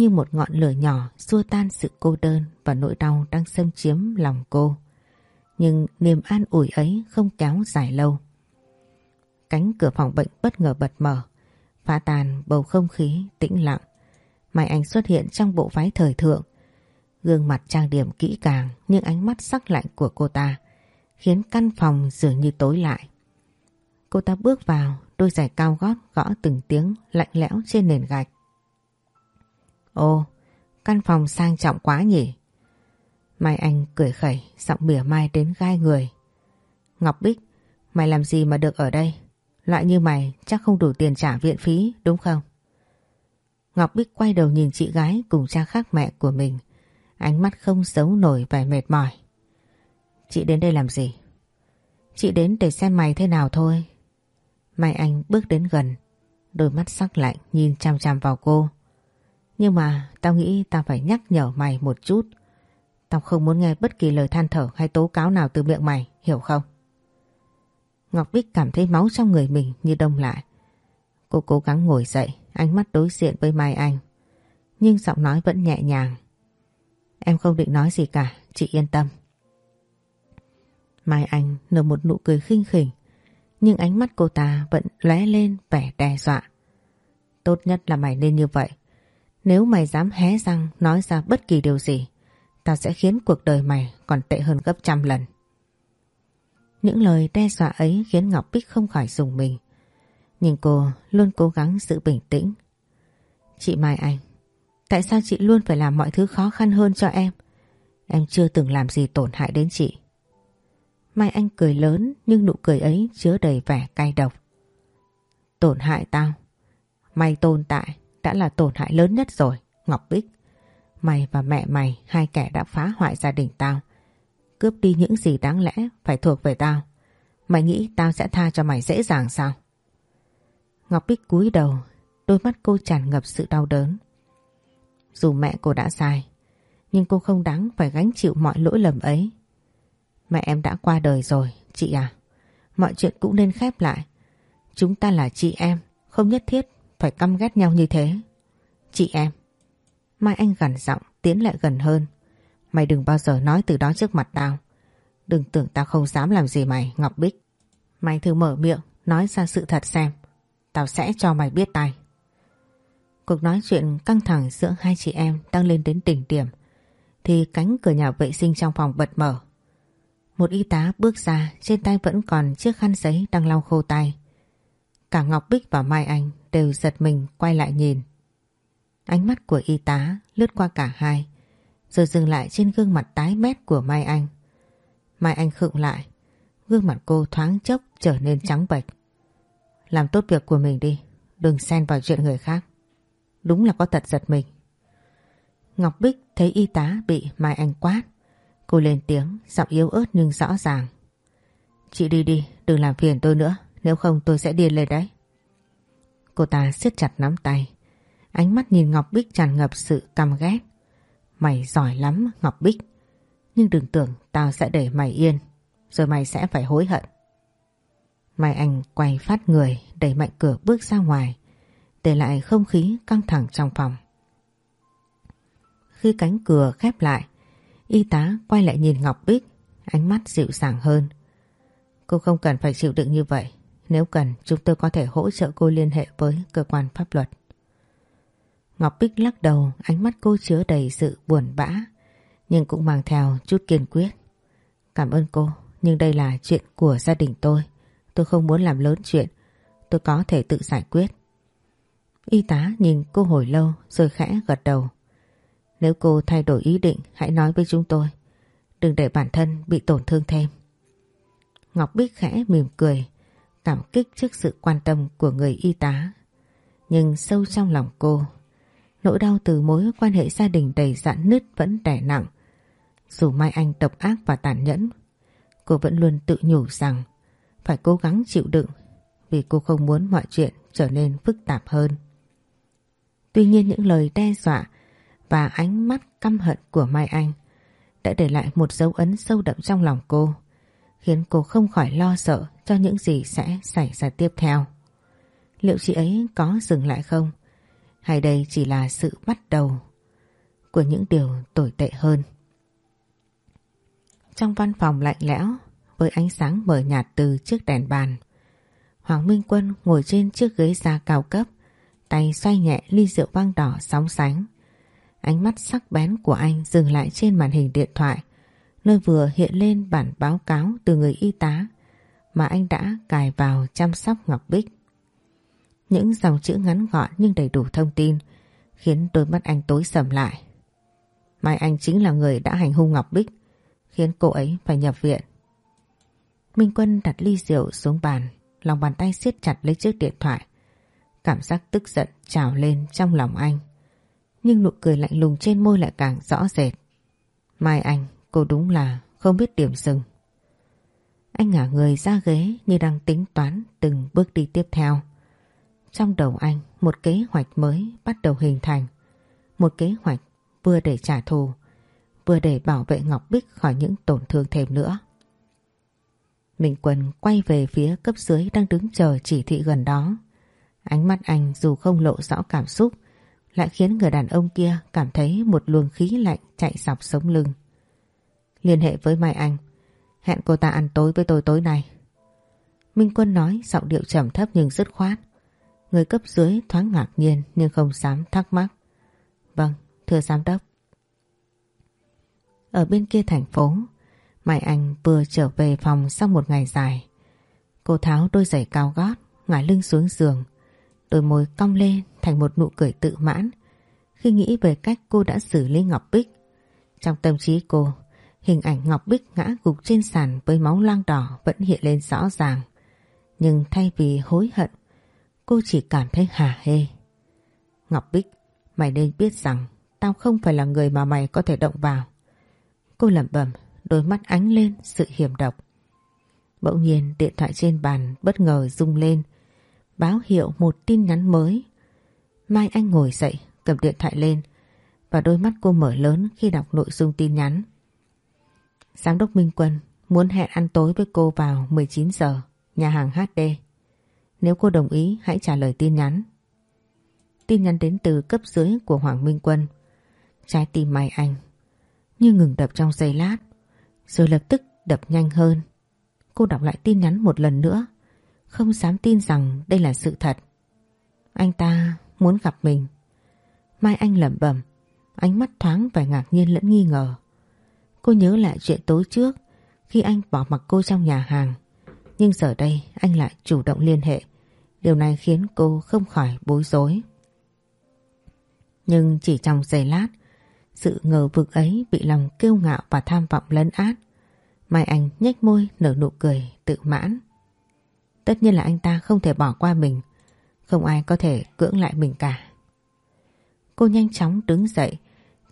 như một ngọn lửa nhỏ xua tan sự cô đơn và nỗi đau đang xâm chiếm lòng cô. Nhưng niềm an ủi ấy không kéo dài lâu. Cánh cửa phòng bệnh bất ngờ bật mở, phá tàn bầu không khí tĩnh lặng. Mai Anh xuất hiện trong bộ váy thời thượng, gương mặt trang điểm kỹ càng nhưng ánh mắt sắc lạnh của cô ta khiến căn phòng dường như tối lại. Cô ta bước vào, đôi giày cao gót gõ từng tiếng lạnh lẽo trên nền gạch. Ồ, căn phòng sang trọng quá nhỉ? Mai Anh cười khẩy, giọng mỉa mai đến gai người. Ngọc Bích, mày làm gì mà được ở đây? Loại như mày chắc không đủ tiền trả viện phí, đúng không? Ngọc Bích quay đầu nhìn chị gái cùng cha khác mẹ của mình. Ánh mắt không giấu nổi vẻ mệt mỏi. Chị đến đây làm gì? Chị đến để xem mày thế nào thôi. Mai Anh bước đến gần, đôi mắt sắc lạnh nhìn chăm chăm vào cô. Nhưng mà tao nghĩ tao phải nhắc nhở mày một chút. Tao không muốn nghe bất kỳ lời than thở hay tố cáo nào từ miệng mày, hiểu không? Ngọc Bích cảm thấy máu trong người mình như đông lại. Cô cố gắng ngồi dậy, ánh mắt đối diện với Mai Anh. Nhưng giọng nói vẫn nhẹ nhàng. Em không định nói gì cả, chị yên tâm. Mai Anh nở một nụ cười khinh khỉnh, nhưng ánh mắt cô ta vẫn lóe lên vẻ đe dọa. Tốt nhất là mày nên như vậy. Nếu mày dám hé răng nói ra bất kỳ điều gì, tao sẽ khiến cuộc đời mày còn tệ hơn gấp trăm lần. Những lời đe dọa ấy khiến Ngọc Bích không khỏi dùng mình. Nhưng cô luôn cố gắng giữ bình tĩnh. Chị Mai Anh, tại sao chị luôn phải làm mọi thứ khó khăn hơn cho em? Em chưa từng làm gì tổn hại đến chị. Mai Anh cười lớn nhưng nụ cười ấy chứa đầy vẻ cay độc. Tổn hại tao? Mày tồn tại đã là tổn hại lớn nhất rồi, Ngọc Bích. Mày và mẹ mày, hai kẻ đã phá hoại gia đình tao. Cướp đi những gì đáng lẽ phải thuộc về tao. Mày nghĩ tao sẽ tha cho mày dễ dàng sao? Ngọc Bích cúi đầu, đôi mắt cô tràn ngập sự đau đớn. Dù mẹ cô đã sai, nhưng cô không đáng phải gánh chịu mọi lỗi lầm ấy. Mẹ em đã qua đời rồi, chị à. Mọi chuyện cũng nên khép lại. Chúng ta là chị em, không nhất thiết phải căm ghét nhau như thế. Chị em. Mai Anh gần giọng tiến lại gần hơn. Mày đừng bao giờ nói từ đó trước mặt tao. Đừng tưởng tao không dám làm gì mày, Ngọc Bích. Mày thử mở miệng, nói ra sự thật xem. Tao sẽ cho mày biết tay. Cuộc nói chuyện căng thẳng giữa hai chị em đang lên đến đỉnh điểm. Thì cánh cửa nhà vệ sinh trong phòng bật mở. Một y tá bước ra trên tay vẫn còn chiếc khăn giấy đang lau khô tay. Cả Ngọc Bích và Mai Anh đều giật mình quay lại nhìn. Ánh mắt của y tá lướt qua cả hai rồi dừng lại trên gương mặt tái mét của Mai Anh. Mai Anh khựng lại gương mặt cô thoáng chốc trở nên trắng bệch. Làm tốt việc của mình đi đừng xen vào chuyện người khác. Đúng là có tật giật mình. Ngọc Bích thấy y tá bị Mai Anh quát Cô lên tiếng, giọng yếu ớt nhưng rõ ràng. Chị đi đi, đừng làm phiền tôi nữa, nếu không tôi sẽ điên lên đấy. Cô ta siết chặt nắm tay, ánh mắt nhìn Ngọc Bích tràn ngập sự căm ghét. Mày giỏi lắm Ngọc Bích, nhưng đừng tưởng tao sẽ để mày yên, rồi mày sẽ phải hối hận. Mai Anh quay phát người, đẩy mạnh cửa bước ra ngoài, để lại không khí căng thẳng trong phòng. Khi cánh cửa khép lại, Y tá quay lại nhìn Ngọc Bích, ánh mắt dịu dàng hơn. Cô không cần phải chịu đựng như vậy. Nếu cần, chúng tôi có thể hỗ trợ cô liên hệ với cơ quan pháp luật. Ngọc Bích lắc đầu, ánh mắt cô chứa đầy sự buồn bã, nhưng cũng mang theo chút kiên quyết. Cảm ơn cô, nhưng đây là chuyện của gia đình tôi. Tôi không muốn làm lớn chuyện, tôi có thể tự giải quyết. Y tá nhìn cô hồi lâu rồi khẽ gật đầu. Nếu cô thay đổi ý định hãy nói với chúng tôi. Đừng để bản thân bị tổn thương thêm. Ngọc Bích khẽ mỉm cười, cảm kích trước sự quan tâm của người y tá. Nhưng sâu trong lòng cô, nỗi đau từ mối quan hệ gia đình đầy dạn nứt vẫn đè nặng. Dù Mai Anh độc ác và tàn nhẫn, cô vẫn luôn tự nhủ rằng phải cố gắng chịu đựng vì cô không muốn mọi chuyện trở nên phức tạp hơn. Tuy nhiên những lời đe dọa và ánh mắt căm hận của Mai Anh đã để lại một dấu ấn sâu đậm trong lòng cô, khiến cô không khỏi lo sợ cho những gì sẽ xảy ra tiếp theo. Liệu chị ấy có dừng lại không? Hay đây chỉ là sự bắt đầu của những điều tồi tệ hơn? Trong văn phòng lạnh lẽo, với ánh sáng mờ nhạt từ chiếc đèn bàn, Hoàng Minh Quân ngồi trên chiếc ghế da cao cấp, tay xoay nhẹ ly rượu vang đỏ sóng sánh. Ánh mắt sắc bén của anh dừng lại trên màn hình điện thoại, nơi vừa hiện lên bản báo cáo từ người y tá mà anh đã cài vào chăm sóc Ngọc Bích. Những dòng chữ ngắn gọn nhưng đầy đủ thông tin khiến đôi mắt anh tối sầm lại. Mai anh chính là người đã hành hung Ngọc Bích khiến cô ấy phải nhập viện. Minh Quân đặt ly rượu xuống bàn, lòng bàn tay siết chặt lấy chiếc điện thoại. Cảm giác tức giận trào lên trong lòng anh. Nhưng nụ cười lạnh lùng trên môi lại càng rõ rệt. Mai anh, cô đúng là không biết điểm dừng. Anh ngả người ra ghế như đang tính toán từng bước đi tiếp theo. Trong đầu anh, một kế hoạch mới bắt đầu hình thành. Một kế hoạch vừa để trả thù, vừa để bảo vệ Ngọc Bích khỏi những tổn thương thêm nữa. Minh Quân quay về phía cấp dưới đang đứng chờ chỉ thị gần đó. Ánh mắt anh dù không lộ rõ cảm xúc, lại khiến người đàn ông kia cảm thấy một luồng khí lạnh chạy dọc sống lưng. Liên hệ với Mai Anh, hẹn cô ta ăn tối với tôi tối nay. Minh Quân nói giọng điệu trầm thấp nhưng dứt khoát. Người cấp dưới thoáng ngạc nhiên nhưng không dám thắc mắc. Vâng, thưa giám đốc. Ở bên kia thành phố, Mai Anh vừa trở về phòng sau một ngày dài. Cô tháo đôi giày cao gót, ngả lưng xuống giường. Đôi môi cong lên thành một nụ cười tự mãn khi nghĩ về cách cô đã xử lý Ngọc Bích. Trong tâm trí cô, hình ảnh Ngọc Bích ngã gục trên sàn với máu loang đỏ vẫn hiện lên rõ ràng. Nhưng thay vì hối hận, cô chỉ cảm thấy hả hê. Ngọc Bích, mày nên biết rằng tao không phải là người mà mày có thể động vào. Cô lẩm bẩm, đôi mắt ánh lên sự hiểm độc. Bỗng nhiên điện thoại trên bàn bất ngờ rung lên, báo hiệu một tin nhắn mới. Mai Anh ngồi dậy, cầm điện thoại lên và đôi mắt cô mở lớn khi đọc nội dung tin nhắn. Giám đốc Minh Quân muốn hẹn ăn tối với cô vào 19 giờ, nhà hàng HD. Nếu cô đồng ý hãy trả lời tin nhắn. Tin nhắn đến từ cấp dưới của Hoàng Minh Quân. Trái tim Mai Anh như ngừng đập trong giây lát rồi lập tức đập nhanh hơn. Cô đọc lại tin nhắn một lần nữa, không dám tin rằng đây là sự thật. Anh ta muốn gặp mình. Mai Anh lẩm bẩm, ánh mắt thoáng vẻ ngạc nhiên lẫn nghi ngờ. Cô nhớ lại chuyện tối trước khi anh bỏ mặc cô trong nhà hàng. Nhưng giờ đây anh lại chủ động liên hệ. Điều này khiến cô không khỏi bối rối. Nhưng chỉ trong giây lát, sự ngờ vực ấy bị lòng kiêu ngạo và tham vọng lấn át. Mai Anh nhếch môi nở nụ cười tự mãn. Tất nhiên là anh ta không thể bỏ qua mình. Không ai có thể cưỡng lại mình cả. Cô nhanh chóng đứng dậy,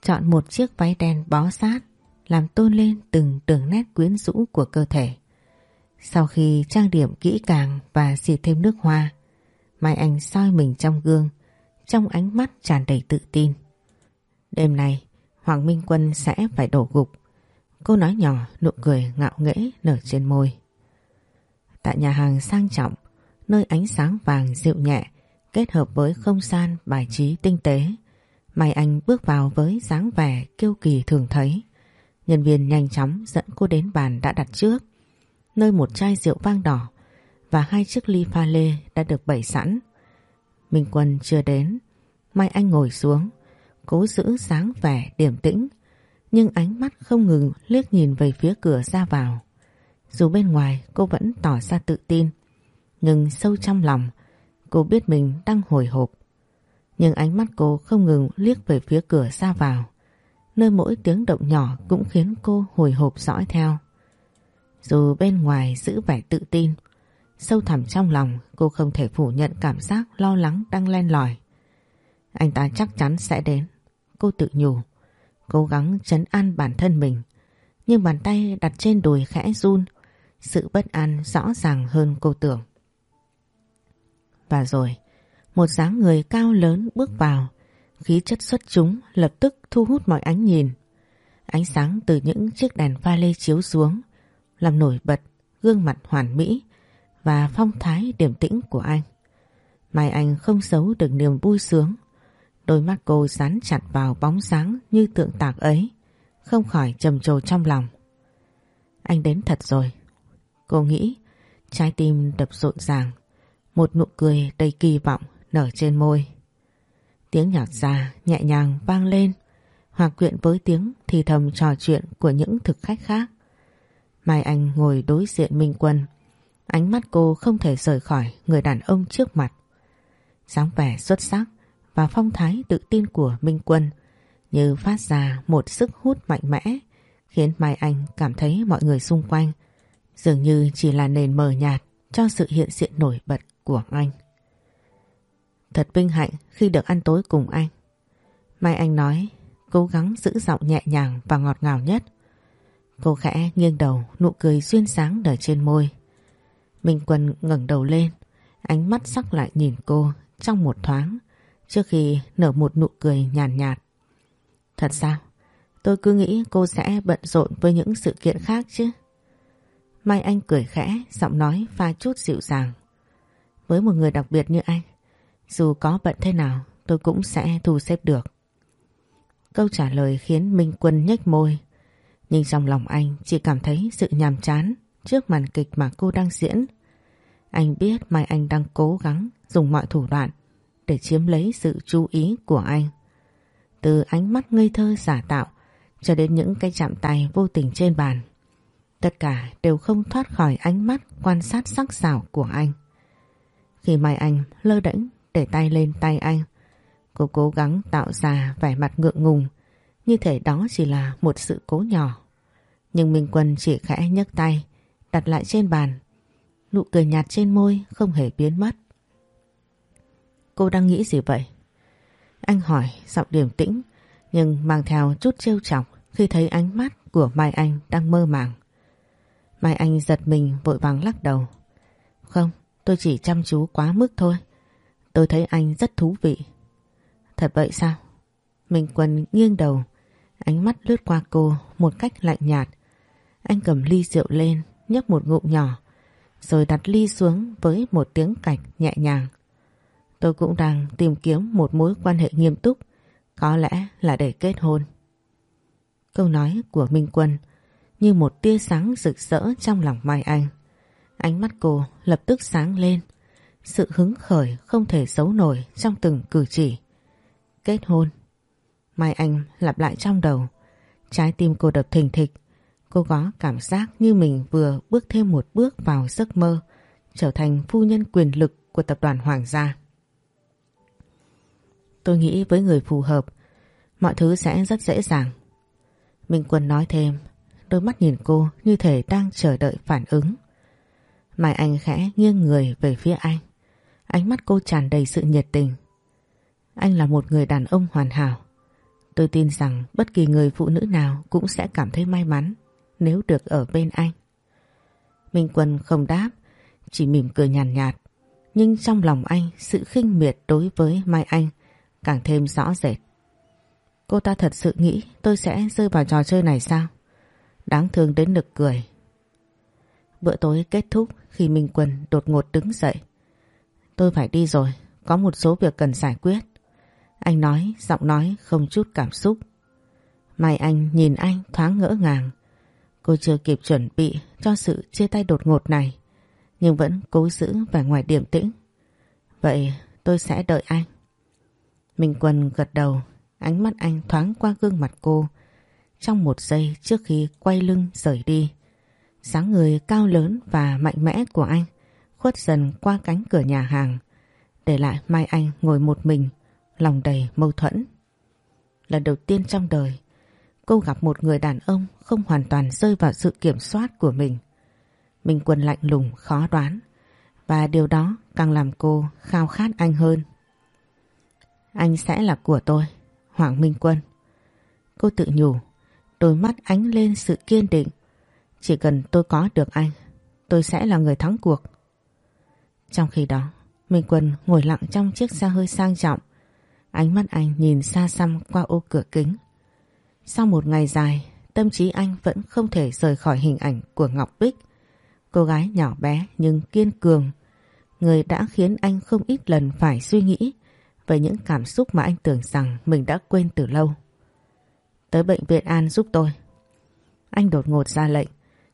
chọn một chiếc váy đen bó sát, làm tôn lên từng đường nét quyến rũ của cơ thể. Sau khi trang điểm kỹ càng và xịt thêm nước hoa, Mai Anh soi mình trong gương, trong ánh mắt tràn đầy tự tin. Đêm nay, Hoàng Minh Quân sẽ phải đổ gục. Cô nói nhỏ nụ cười ngạo nghễ nở trên môi. Tại nhà hàng sang trọng, nơi ánh sáng vàng dịu nhẹ kết hợp với không gian bài trí tinh tế. Mai Anh bước vào với dáng vẻ kiêu kỳ thường thấy. Nhân viên nhanh chóng dẫn cô đến bàn đã đặt trước, nơi một chai rượu vang đỏ và hai chiếc ly pha lê đã được bày sẵn. Minh Quân chưa đến, Mai Anh ngồi xuống, cố giữ sáng vẻ điềm tĩnh, nhưng ánh mắt không ngừng liếc nhìn về phía cửa ra vào. Dù bên ngoài cô vẫn tỏ ra tự tin, nhưng sâu trong lòng cô biết mình đang hồi hộp. Nhưng ánh mắt cô không ngừng liếc về phía cửa ra vào, nơi mỗi tiếng động nhỏ cũng khiến cô hồi hộp dõi theo. Dù bên ngoài giữ vẻ tự tin, sâu thẳm trong lòng cô không thể phủ nhận cảm giác lo lắng đang len lỏi. Anh ta chắc chắn sẽ đến, cô tự nhủ, cố gắng chấn an bản thân mình. Nhưng bàn tay đặt trên đùi khẽ run, sự bất an rõ ràng hơn cô tưởng. Và rồi, một dáng người cao lớn bước vào, khí chất xuất chúng lập tức thu hút mọi ánh nhìn. Ánh sáng từ những chiếc đèn pha lê chiếu xuống, làm nổi bật gương mặt hoàn mỹ và phong thái điềm tĩnh của anh. Mai anh không giấu được niềm vui sướng. Đôi mắt cô dán chặt vào bóng sáng như tượng tạc ấy, không khỏi trầm trồ trong lòng. Anh đến thật rồi. Cô nghĩ, trái tim đập rộn ràng, một nụ cười đầy kỳ vọng nở trên môi. Tiếng nhạc già nhẹ nhàng vang lên, hòa quyện với tiếng thì thầm trò chuyện của những thực khách khác. Mai Anh ngồi đối diện Minh Quân. Ánh mắt cô không thể rời khỏi người đàn ông trước mặt. dáng vẻ xuất sắc và phong thái tự tin của Minh Quân như phát ra một sức hút mạnh mẽ khiến Mai Anh cảm thấy mọi người xung quanh dường như chỉ là nền mờ nhạt cho sự hiện diện nổi bật của anh. Thật vinh hạnh khi được ăn tối cùng anh. Mai Anh nói, cố gắng giữ giọng nhẹ nhàng và ngọt ngào nhất. Cô khẽ nghiêng đầu, nụ cười duyên sáng nở trên môi. Minh Quân ngẩng đầu lên, ánh mắt sắc lại nhìn cô trong một thoáng, trước khi nở một nụ cười nhàn nhạt, nhạt. Thật sao? Tôi cứ nghĩ cô sẽ bận rộn với những sự kiện khác chứ. Mai Anh cười khẽ, giọng nói pha chút dịu dàng. Với một người đặc biệt như anh, dù có bận thế nào, tôi cũng sẽ thu xếp được. Câu trả lời khiến Minh Quân nhếch môi. Nhưng trong lòng anh chỉ cảm thấy sự nhàm chán trước màn kịch mà cô đang diễn. Anh biết Mai Anh đang cố gắng dùng mọi thủ đoạn để chiếm lấy sự chú ý của anh. Từ ánh mắt ngây thơ giả tạo cho đến những cái chạm tay vô tình trên bàn. Tất cả đều không thoát khỏi ánh mắt quan sát sắc sảo của anh. Khi Mai Anh lơ đễnh để tay lên tay anh, cô cố gắng tạo ra vẻ mặt ngượng ngùng như thể đó chỉ là một sự cố nhỏ. Nhưng Minh Quân chỉ khẽ nhấc tay, đặt lại trên bàn. Nụ cười nhạt trên môi không hề biến mất. Cô đang nghĩ gì vậy? Anh hỏi giọng điềm tĩnh nhưng mang theo chút trêu chọc khi thấy ánh mắt của Mai Anh đang mơ màng. Mai Anh giật mình vội vàng lắc đầu. Không, tôi chỉ chăm chú quá mức thôi. Tôi thấy anh rất thú vị. Thật vậy sao? Minh Quân nghiêng đầu, ánh mắt lướt qua cô một cách lạnh nhạt. Anh cầm ly rượu lên, nhấp một ngụm nhỏ, rồi đặt ly xuống với một tiếng cạch nhẹ nhàng. Tôi cũng đang tìm kiếm một mối quan hệ nghiêm túc, có lẽ là để kết hôn. Câu nói của Minh Quân như một tia sáng rực rỡ trong lòng Mai Anh. Ánh mắt cô lập tức sáng lên, sự hứng khởi không thể giấu nổi trong từng cử chỉ. Kết hôn. Mai Anh lặp lại trong đầu. Trái tim cô đập thình thịch. Cô có cảm giác như mình vừa bước thêm một bước vào giấc mơ, trở thành phu nhân quyền lực của tập đoàn Hoàng gia. Tôi nghĩ với người phù hợp, mọi thứ sẽ rất dễ dàng. Minh Quân nói thêm, đôi mắt nhìn cô như thể đang chờ đợi phản ứng. Mai Anh khẽ nghiêng người về phía anh. Ánh mắt cô tràn đầy sự nhiệt tình. Anh là một người đàn ông hoàn hảo. Tôi tin rằng bất kỳ người phụ nữ nào cũng sẽ cảm thấy may mắn nếu được ở bên anh. Minh Quân không đáp, chỉ mỉm cười nhàn nhạt, nhạt. Nhưng trong lòng anh sự khinh miệt đối với Mai Anh càng thêm rõ rệt. Cô ta thật sự nghĩ tôi sẽ rơi vào trò chơi này sao? Đáng thương đến nực cười. Bữa tối kết thúc khi Minh Quân đột ngột đứng dậy. Tôi phải đi rồi, có một số việc cần giải quyết. Anh nói, giọng nói không chút cảm xúc. Mai anh nhìn anh thoáng ngỡ ngàng. Cô chưa kịp chuẩn bị cho sự chia tay đột ngột này, nhưng vẫn cố giữ vẻ ngoài điềm tĩnh. Vậy tôi sẽ đợi anh. Minh Quân gật đầu, ánh mắt anh thoáng qua gương mặt cô trong một giây trước khi quay lưng rời đi. dáng người cao lớn và mạnh mẽ của anh khuất dần qua cánh cửa nhà hàng, để lại Mai Anh ngồi một mình, lòng đầy mâu thuẫn. Lần đầu tiên trong đời, cô gặp một người đàn ông không hoàn toàn rơi vào sự kiểm soát của mình. Minh Quân lạnh lùng, khó đoán, và điều đó càng làm cô khao khát anh hơn. Anh sẽ là của tôi, Hoàng Minh Quân. Cô tự nhủ, đôi mắt ánh lên sự kiên định. Chỉ cần tôi có được anh, tôi sẽ là người thắng cuộc. Trong khi đó, Minh Quân ngồi lặng trong chiếc xe hơi sang trọng. Ánh mắt anh nhìn xa xăm qua ô cửa kính. Sau một ngày dài, tâm trí anh vẫn không thể rời khỏi hình ảnh của Ngọc Bích. Cô gái nhỏ bé nhưng kiên cường, người đã khiến anh không ít lần phải suy nghĩ về những cảm xúc mà anh tưởng rằng mình đã quên từ lâu. Tới bệnh viện An giúp tôi. Anh đột ngột ra lệnh,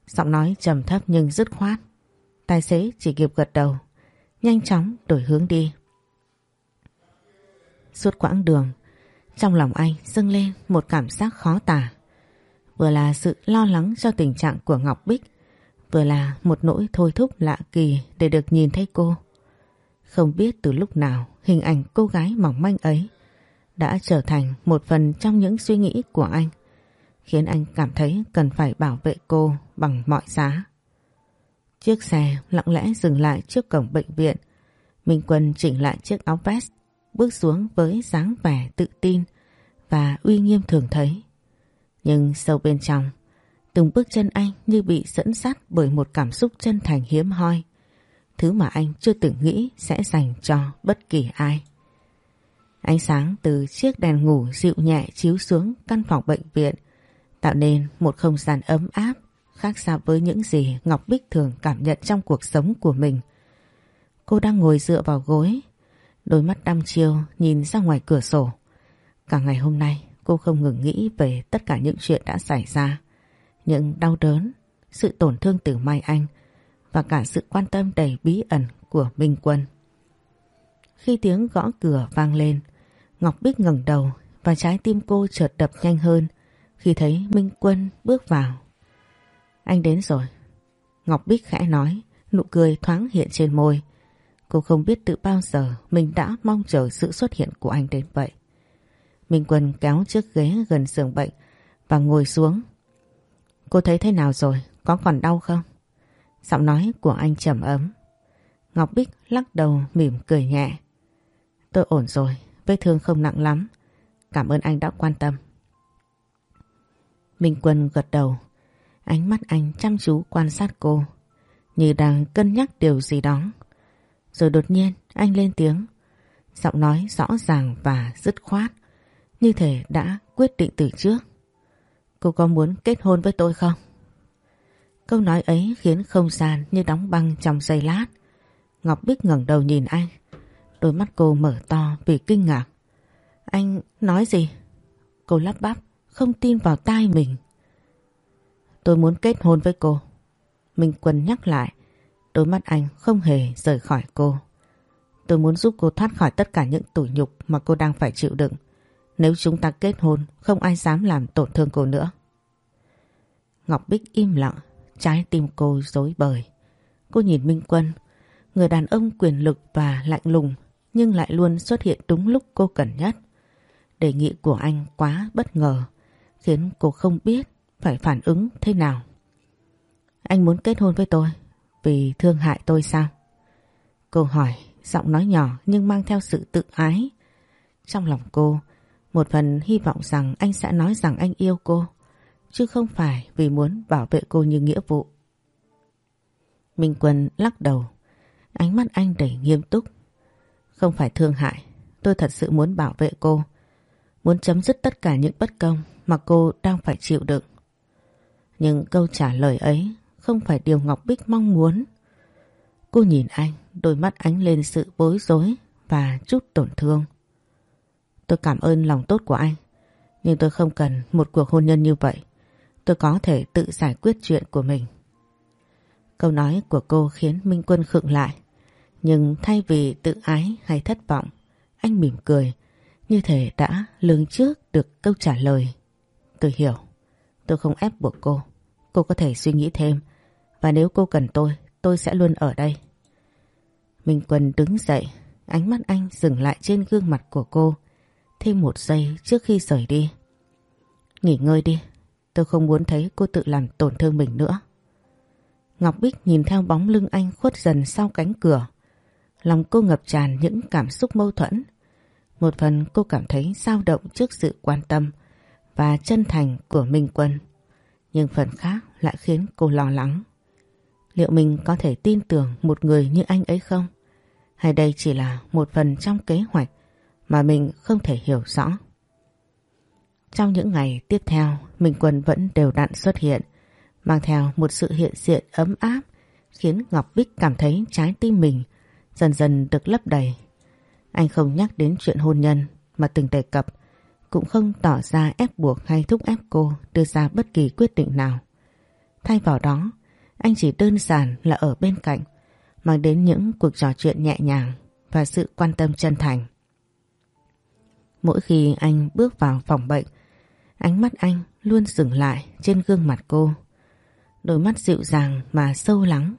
giọng nói trầm thấp nhưng dứt khoát. Tài xế chỉ kịp gật đầu, nhanh chóng đổi hướng đi. Suốt quãng đường, trong lòng anh dâng lên một cảm giác khó tả. Vừa là sự lo lắng cho tình trạng của Ngọc Bích, vừa là một nỗi thôi thúc lạ kỳ để được nhìn thấy cô. Không biết từ lúc nào hình ảnh cô gái mỏng manh ấy đã trở thành một phần trong những suy nghĩ của anh, khiến anh cảm thấy cần phải bảo vệ cô bằng mọi giá. Chiếc xe lặng lẽ dừng lại trước cổng bệnh viện. Minh Quân chỉnh lại chiếc áo vest, bước xuống với dáng vẻ tự tin và uy nghiêm thường thấy. Nhưng sâu bên trong, từng bước chân anh như bị dẫn dắt bởi một cảm xúc chân thành hiếm hoi thứ mà anh chưa từng nghĩ sẽ dành cho bất kỳ ai. Ánh sáng từ chiếc đèn ngủ dịu nhẹ chiếu xuống căn phòng bệnh viện, tạo nên một không gian ấm áp khác xa với những gì Ngọc Bích thường cảm nhận trong cuộc sống của mình. Cô đang ngồi dựa vào gối, đôi mắt đăm chiêu nhìn ra ngoài cửa sổ. Cả ngày hôm nay cô không ngừng nghĩ về tất cả những chuyện đã xảy ra. Những đau đớn, sự tổn thương từ Mai Anh, và cả sự quan tâm đầy bí ẩn của Minh Quân. Khi tiếng gõ cửa vang lên, Ngọc Bích ngẩng đầu và trái tim cô chợt đập nhanh hơn khi thấy Minh Quân bước vào. Anh đến rồi. Ngọc Bích khẽ nói, nụ cười thoáng hiện trên môi. Cô không biết từ bao giờ mình đã mong chờ sự xuất hiện của anh đến vậy. Minh Quân kéo chiếc ghế gần giường bệnh và ngồi xuống. Cô thấy thế nào rồi? Có còn đau không? Giọng nói của anh trầm ấm. Ngọc Bích lắc đầu mỉm cười nhẹ. Tôi ổn rồi, vết thương không nặng lắm. Cảm ơn anh đã quan tâm. Minh Quân gật đầu. Ánh mắt anh chăm chú quan sát cô. Như đang cân nhắc điều gì đó. Rồi đột nhiên anh lên tiếng. Giọng nói rõ ràng và dứt khoát. Như thể đã quyết định từ trước. Cô có muốn kết hôn với tôi không? Câu nói ấy khiến không gian như đóng băng trong giây lát. Ngọc Bích ngẩng đầu nhìn anh. Đôi mắt cô mở to vì kinh ngạc. Anh nói gì? Cô lắp bắp, không tin vào tai mình. Tôi muốn kết hôn với cô. Minh Quân nhắc lại. Đôi mắt anh không hề rời khỏi cô. Tôi muốn giúp cô thoát khỏi tất cả những tủi nhục mà cô đang phải chịu đựng. Nếu chúng ta kết hôn, không ai dám làm tổn thương cô nữa. Ngọc Bích im lặng, Trái tim cô dối bời. Cô nhìn Minh Quân, người đàn ông quyền lực và lạnh lùng nhưng lại luôn xuất hiện đúng lúc cô cần nhất. Đề nghị của anh quá bất ngờ, khiến cô không biết phải phản ứng thế nào. Anh muốn kết hôn với tôi vì thương hại tôi sao? Cô hỏi, giọng nói nhỏ nhưng mang theo sự tự ái. Trong lòng cô, một phần hy vọng rằng anh sẽ nói rằng anh yêu cô chứ không phải vì muốn bảo vệ cô như nghĩa vụ. Minh Quân lắc đầu, ánh mắt anh đầy nghiêm túc. Không phải thương hại, tôi thật sự muốn bảo vệ cô, muốn chấm dứt tất cả những bất công mà cô đang phải chịu đựng. Nhưng câu trả lời ấy không phải điều Ngọc Bích mong muốn. Cô nhìn anh, đôi mắt ánh lên sự bối rối và chút tổn thương. Tôi cảm ơn lòng tốt của anh, nhưng tôi không cần một cuộc hôn nhân như vậy tôi có thể tự giải quyết chuyện của mình. Câu nói của cô khiến Minh Quân khựng lại. Nhưng thay vì tự ái hay thất vọng, anh mỉm cười, Như thể đã lường trước được câu trả lời. Tôi hiểu. Tôi không ép buộc cô. Cô có thể suy nghĩ thêm. Và nếu cô cần tôi, tôi sẽ luôn ở đây. Minh Quân đứng dậy. Ánh mắt anh dừng lại trên gương mặt của cô. Thêm một giây trước khi rời đi. Nghỉ ngơi đi. Tôi không muốn thấy cô tự làm tổn thương mình nữa. Ngọc Bích nhìn theo bóng lưng anh khuất dần sau cánh cửa. Lòng cô ngập tràn những cảm xúc mâu thuẫn. Một phần cô cảm thấy dao động trước sự quan tâm và chân thành của Minh Quân. Nhưng phần khác lại khiến cô lo lắng. Liệu mình có thể tin tưởng một người như anh ấy không? Hay đây chỉ là một phần trong kế hoạch mà mình không thể hiểu rõ? Trong những ngày tiếp theo, Minh Quân vẫn đều đặn xuất hiện, mang theo một sự hiện diện ấm áp khiến Ngọc Bích cảm thấy trái tim mình dần dần được lấp đầy. Anh không nhắc đến chuyện hôn nhân mà từng đề cập, cũng không tỏ ra ép buộc hay thúc ép cô đưa ra bất kỳ quyết định nào. Thay vào đó, anh chỉ đơn giản là ở bên cạnh, mang đến những cuộc trò chuyện nhẹ nhàng và sự quan tâm chân thành. Mỗi khi anh bước vào phòng bệnh, ánh mắt anh luôn dừng lại trên gương mặt cô. Đôi mắt dịu dàng mà sâu lắng.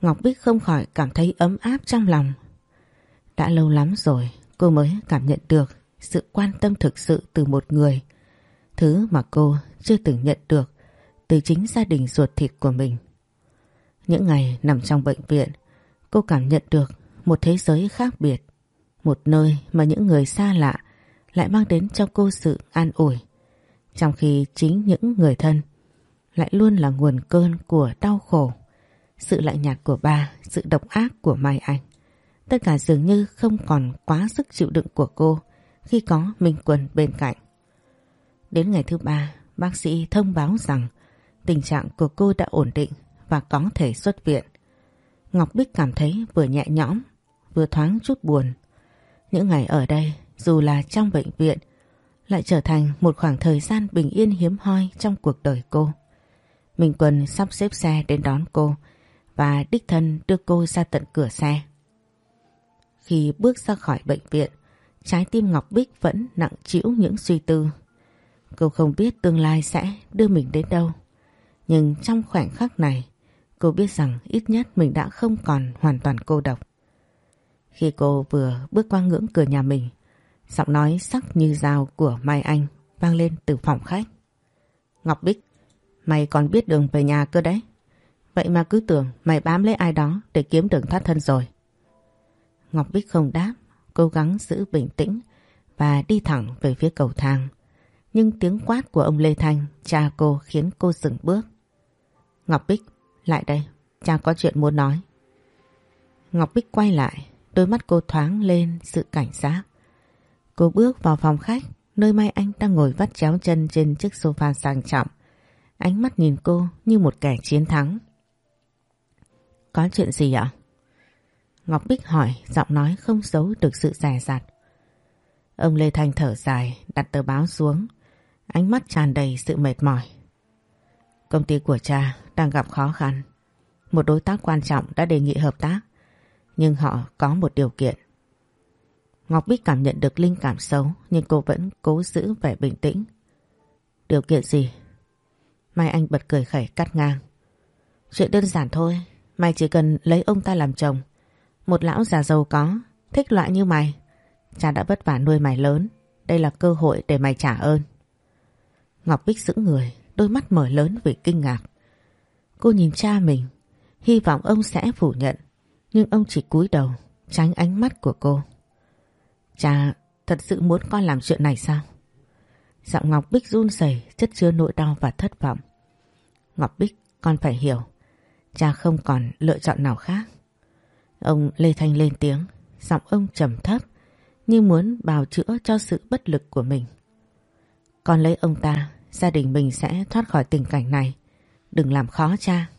Ngọc Bích không khỏi cảm thấy ấm áp trong lòng. Đã lâu lắm rồi cô mới cảm nhận được sự quan tâm thực sự từ một người. Thứ mà cô chưa từng nhận được từ chính gia đình ruột thịt của mình. Những ngày nằm trong bệnh viện, cô cảm nhận được một thế giới khác biệt. Một nơi mà những người xa lạ lại mang đến cho cô sự an ủi. Trong khi chính những người thân lại luôn là nguồn cơn của đau khổ. Sự lạnh nhạt của ba, sự độc ác của Mai Anh. Tất cả dường như không còn quá sức chịu đựng của cô khi có Minh Quân bên cạnh. Đến ngày thứ ba, bác sĩ thông báo rằng tình trạng của cô đã ổn định và có thể xuất viện. Ngọc Bích cảm thấy vừa nhẹ nhõm, vừa thoáng chút buồn. Những ngày ở đây, dù là trong bệnh viện, lại trở thành một khoảng thời gian bình yên hiếm hoi trong cuộc đời cô. Minh Quân sắp xếp xe đến đón cô và đích thân đưa cô ra tận cửa xe. Khi bước ra khỏi bệnh viện, trái tim Ngọc Bích vẫn nặng trĩu những suy tư. Cô không biết tương lai sẽ đưa mình đến đâu. Nhưng trong khoảnh khắc này, cô biết rằng ít nhất mình đã không còn hoàn toàn cô độc. Khi cô vừa bước qua ngưỡng cửa nhà mình, giọng nói sắc như dao của Mai Anh vang lên từ phòng khách. Ngọc Bích, mày còn biết đường về nhà cơ đấy. Vậy mà cứ tưởng mày bám lấy ai đó để kiếm đường thoát thân rồi. Ngọc Bích không đáp, cố gắng giữ bình tĩnh và đi thẳng về phía cầu thang. Nhưng tiếng quát của ông Lê Thanh, cha cô khiến cô dừng bước. Ngọc Bích, lại đây, cha có chuyện muốn nói. Ngọc Bích quay lại, đôi mắt cô thoáng lên sự cảnh giác. Cô bước vào phòng khách, nơi Mai Anh đang ngồi vắt chéo chân trên chiếc sofa sang trọng. Ánh mắt nhìn cô như một kẻ chiến thắng. Có chuyện gì ạ? Ngọc Bích hỏi, giọng nói không giấu được sự rẻ rặt. Ông Lê Thanh thở dài, đặt tờ báo xuống, ánh mắt tràn đầy sự mệt mỏi. Công ty của cha đang gặp khó khăn. Một đối tác quan trọng đã đề nghị hợp tác, nhưng họ có một điều kiện. Ngọc Bích cảm nhận được linh cảm xấu nhưng cô vẫn cố giữ vẻ bình tĩnh. Điều kiện gì? Mai Anh bật cười khẩy cắt ngang. Chuyện đơn giản thôi, mày chỉ cần lấy ông ta làm chồng. Một lão già giàu có, thích loại như mày. Cha đã vất vả nuôi mày lớn, đây là cơ hội để mày trả ơn. Ngọc Bích sững người, đôi mắt mở lớn vì kinh ngạc. Cô nhìn cha mình, hy vọng ông sẽ phủ nhận, nhưng ông chỉ cúi đầu, tránh ánh mắt của cô. Cha thật sự muốn con làm chuyện này sao? Giọng Ngọc Bích run rẩy chất chứa nỗi đau và thất vọng. Ngọc Bích, con phải hiểu, cha không còn lựa chọn nào khác. Ông Lê Thanh lên tiếng, giọng ông trầm thấp, như muốn bào chữa cho sự bất lực của mình. Con lấy ông ta, gia đình mình sẽ thoát khỏi tình cảnh này. Đừng làm khó cha.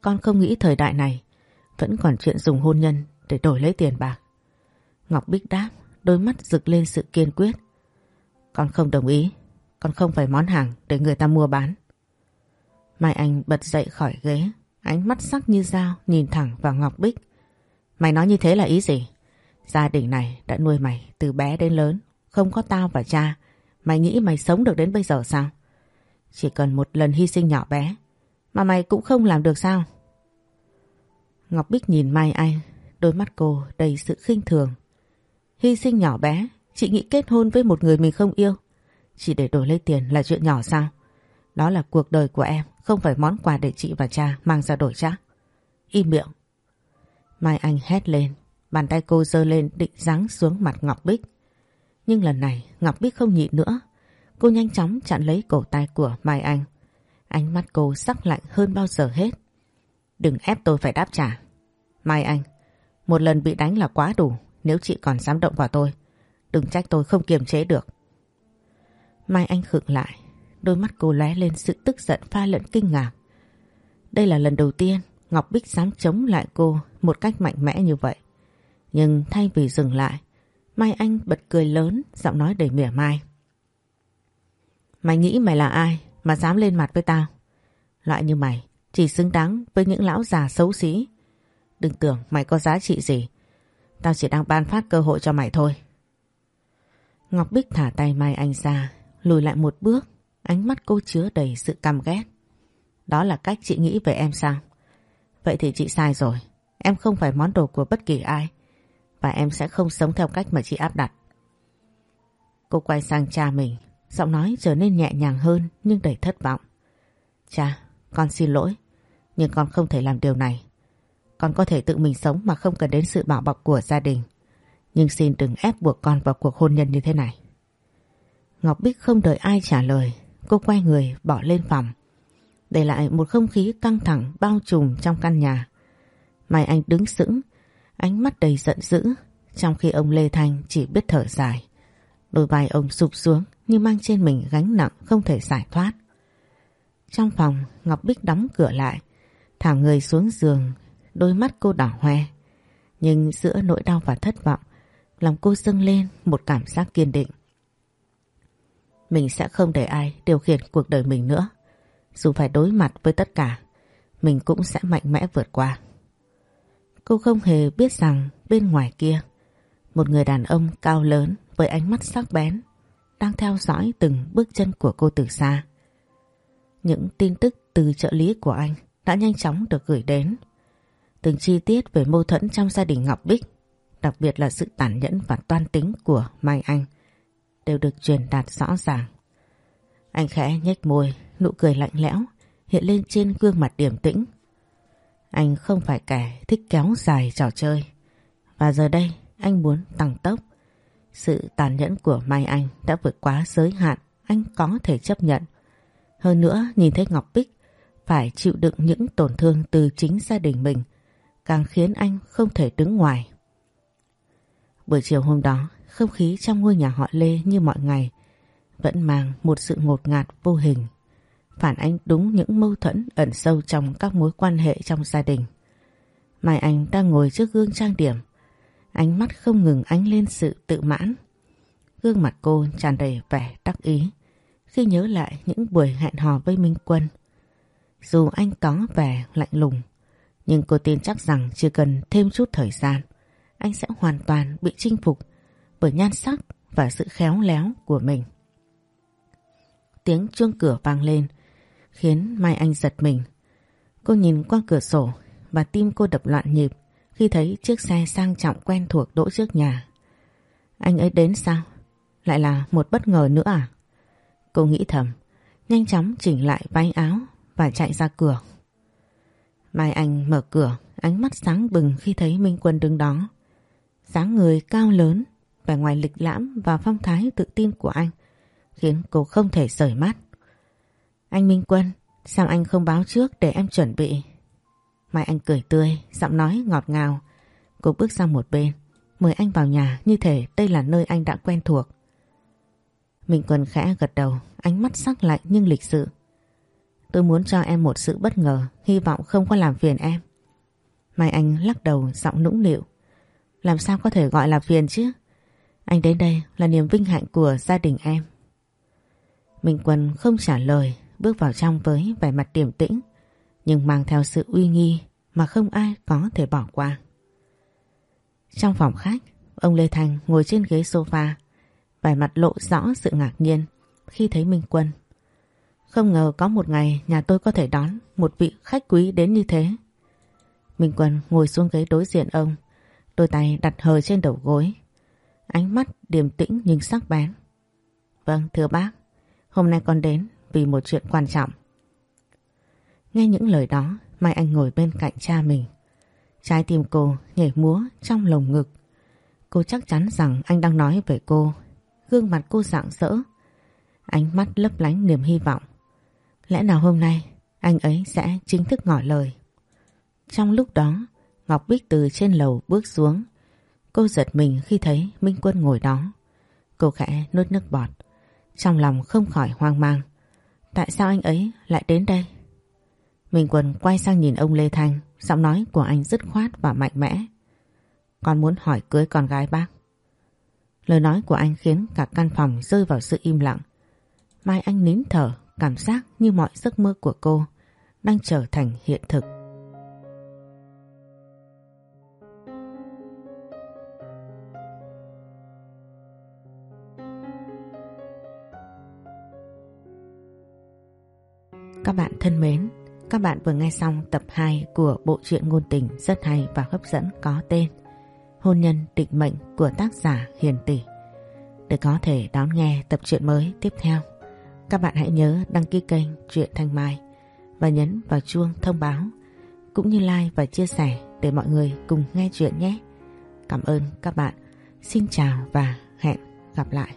Con không nghĩ thời đại này vẫn còn chuyện dùng hôn nhân để đổi lấy tiền bạc. Ngọc Bích đáp, đôi mắt rực lên sự kiên quyết. Con không đồng ý, con không phải món hàng để người ta mua bán. Mai Anh bật dậy khỏi ghế, ánh mắt sắc như dao, nhìn thẳng vào Ngọc Bích. Mày nói như thế là ý gì? Gia đình này đã nuôi mày từ bé đến lớn. Không có tao và cha. Mày nghĩ mày sống được đến bây giờ sao? Chỉ cần một lần hy sinh nhỏ bé. Mà mày cũng không làm được sao? Ngọc Bích nhìn Mai Anh. Đôi mắt cô đầy sự khinh thường. Hy sinh nhỏ bé. Chị nghĩ kết hôn với một người mình không yêu. Chỉ để đổi lấy tiền là chuyện nhỏ sao? Đó là cuộc đời của em. Không phải món quà để chị và cha mang ra đổi chắc. Im miệng. Mai Anh hét lên. Bàn tay cô giơ lên định giáng xuống mặt Ngọc Bích. Nhưng lần này Ngọc Bích không nhịn nữa. Cô nhanh chóng chặn lấy cổ tay của Mai Anh. Ánh mắt cô sắc lạnh hơn bao giờ hết. Đừng ép tôi phải đáp trả. Mai Anh, một lần bị đánh là quá đủ nếu chị còn dám động vào tôi. Đừng trách tôi không kiềm chế được. Mai Anh khựng lại. Đôi mắt cô lóe lên sự tức giận pha lẫn kinh ngạc. Đây là lần đầu tiên Ngọc Bích dám chống lại cô một cách mạnh mẽ như vậy. Nhưng thay vì dừng lại, Mai Anh bật cười lớn, giọng nói đầy mỉa mai. Mày nghĩ mày là ai mà dám lên mặt với tao? Loại như mày chỉ xứng đáng với những lão già xấu xí. Đừng tưởng mày có giá trị gì. Tao chỉ đang ban phát cơ hội cho mày thôi. Ngọc Bích thả tay Mai Anh ra, lùi lại một bước, ánh mắt cô chứa đầy sự căm ghét. Đó là cách chị nghĩ về em sao? Vậy thì chị sai rồi. Em không phải món đồ của bất kỳ ai. Và em sẽ không sống theo cách mà chị áp đặt. Cô quay sang cha mình. Giọng nói trở nên nhẹ nhàng hơn nhưng đầy thất vọng. Cha, con xin lỗi. Nhưng con không thể làm điều này. Con có thể tự mình sống mà không cần đến sự bảo bọc của gia đình. Nhưng xin đừng ép buộc con vào cuộc hôn nhân như thế này. Ngọc Bích không đợi ai trả lời. Cô quay người bỏ lên phòng. Để lại một không khí căng thẳng bao trùm trong căn nhà. Mai Anh đứng sững, ánh mắt đầy giận dữ, trong khi ông Lê Thanh chỉ biết thở dài. Đôi vai ông sụp xuống như mang trên mình gánh nặng không thể giải thoát. Trong phòng, Ngọc Bích đóng cửa lại, thả người xuống giường, đôi mắt cô đỏ hoe. Nhưng giữa nỗi đau và thất vọng, lòng cô dâng lên một cảm giác kiên định. Mình sẽ không để ai điều khiển cuộc đời mình nữa. Dù phải đối mặt với tất cả, mình cũng sẽ mạnh mẽ vượt qua. Cô không hề biết rằng bên ngoài kia, một người đàn ông cao lớn với ánh mắt sắc bén đang theo dõi từng bước chân của cô từ xa. Những tin tức từ trợ lý của anh đã nhanh chóng được gửi đến. Từng chi tiết về mâu thuẫn trong gia đình Ngọc Bích, đặc biệt là sự tàn nhẫn và toan tính của Mai Anh, đều được truyền đạt rõ ràng. Anh khẽ nhếch môi, nụ cười lạnh lẽo hiện lên trên gương mặt điềm tĩnh. Anh không phải kẻ thích kéo dài trò chơi. Và giờ đây anh muốn tăng tốc. Sự tàn nhẫn của Mai Anh đã vượt quá giới hạn anh có thể chấp nhận. Hơn nữa nhìn thấy Ngọc Bích phải chịu đựng những tổn thương từ chính gia đình mình càng khiến anh không thể đứng ngoài. Buổi chiều hôm đó không khí trong ngôi nhà họ Lê như mọi ngày vẫn mang một sự ngột ngạt vô hình phản ánh đúng những mâu thuẫn ẩn sâu trong các mối quan hệ trong gia đình. Mai Anh đang ngồi trước gương trang điểm, ánh mắt không ngừng ánh lên sự tự mãn. Gương mặt cô tràn đầy vẻ đắc ý khi nhớ lại những buổi hẹn hò với Minh Quân. Dù anh có vẻ lạnh lùng, nhưng cô tin chắc rằng chỉ cần thêm chút thời gian, anh sẽ hoàn toàn bị chinh phục bởi nhan sắc và sự khéo léo của mình. Tiếng chuông cửa vang lên, khiến Mai Anh giật mình. Cô nhìn qua cửa sổ và tim cô đập loạn nhịp khi thấy chiếc xe sang trọng quen thuộc đỗ trước nhà. Anh ấy đến sao? Lại là một bất ngờ nữa à? Cô nghĩ thầm, nhanh chóng chỉnh lại váy áo và chạy ra cửa. Mai Anh mở cửa, ánh mắt sáng bừng khi thấy Minh Quân đứng đó. dáng người cao lớn, vẻ ngoài lịch lãm và phong thái tự tin của anh khiến cô không thể rời mắt. Anh Minh Quân, sao anh không báo trước để em chuẩn bị? Mai anh cười tươi, giọng nói ngọt ngào. Cô bước sang một bên, mời anh vào nhà như thể đây là nơi anh đã quen thuộc. Minh Quân khẽ gật đầu, ánh mắt sắc lạnh nhưng lịch sự. Tôi muốn cho em một sự bất ngờ, hy vọng không có làm phiền em. Mai anh lắc đầu giọng nũng nịu. Làm sao có thể gọi là phiền chứ? Anh đến đây là niềm vinh hạnh của gia đình em. Minh Quân không trả lời bước vào trong với vẻ mặt điềm tĩnh nhưng mang theo sự uy nghi mà không ai có thể bỏ qua. Trong phòng khách, ông Lê Thành ngồi trên ghế sofa, vẻ mặt lộ rõ sự ngạc nhiên khi thấy Minh Quân. Không ngờ có một ngày nhà tôi có thể đón một vị khách quý đến như thế. Minh Quân ngồi xuống ghế đối diện ông, đôi tay đặt hờ trên đầu gối. Ánh mắt điềm tĩnh nhưng sắc bén. Vâng, thưa bác, hôm nay con đến vì một chuyện quan trọng. Nghe những lời đó, Mai Anh ngồi bên cạnh cha mình. Trái tim cô nhảy múa trong lồng ngực. Cô chắc chắn rằng anh đang nói về cô. Gương mặt cô rạng rỡ. Ánh mắt lấp lánh niềm hy vọng. Lẽ nào hôm nay anh ấy sẽ chính thức ngỏ lời. Trong lúc đó, Ngọc Bích từ trên lầu bước xuống. Cô giật mình khi thấy Minh Quân ngồi đó. Cô khẽ nuốt nước bọt. Trong lòng không khỏi hoang mang. Tại sao anh ấy lại đến đây? Minh Quân quay sang nhìn ông Lê Thanh, giọng nói của anh dứt khoát và mạnh mẽ. Con muốn hỏi cưới con gái bác. Lời nói của anh khiến cả căn phòng rơi vào sự im lặng. Mai anh nín thở, cảm giác như mọi giấc mơ của cô đang trở thành hiện thực. Các bạn thân mến, các bạn vừa nghe xong tập 2 của bộ truyện ngôn tình rất hay và hấp dẫn có tên Hôn nhân định mệnh của tác giả Hiền Tỷ. Để có thể đón nghe tập truyện mới tiếp theo, các bạn hãy nhớ đăng ký kênh Truyện Thanh Mai và nhấn vào chuông thông báo cũng như like và chia sẻ để mọi người cùng nghe chuyện nhé. Cảm ơn các bạn. Xin chào và hẹn gặp lại.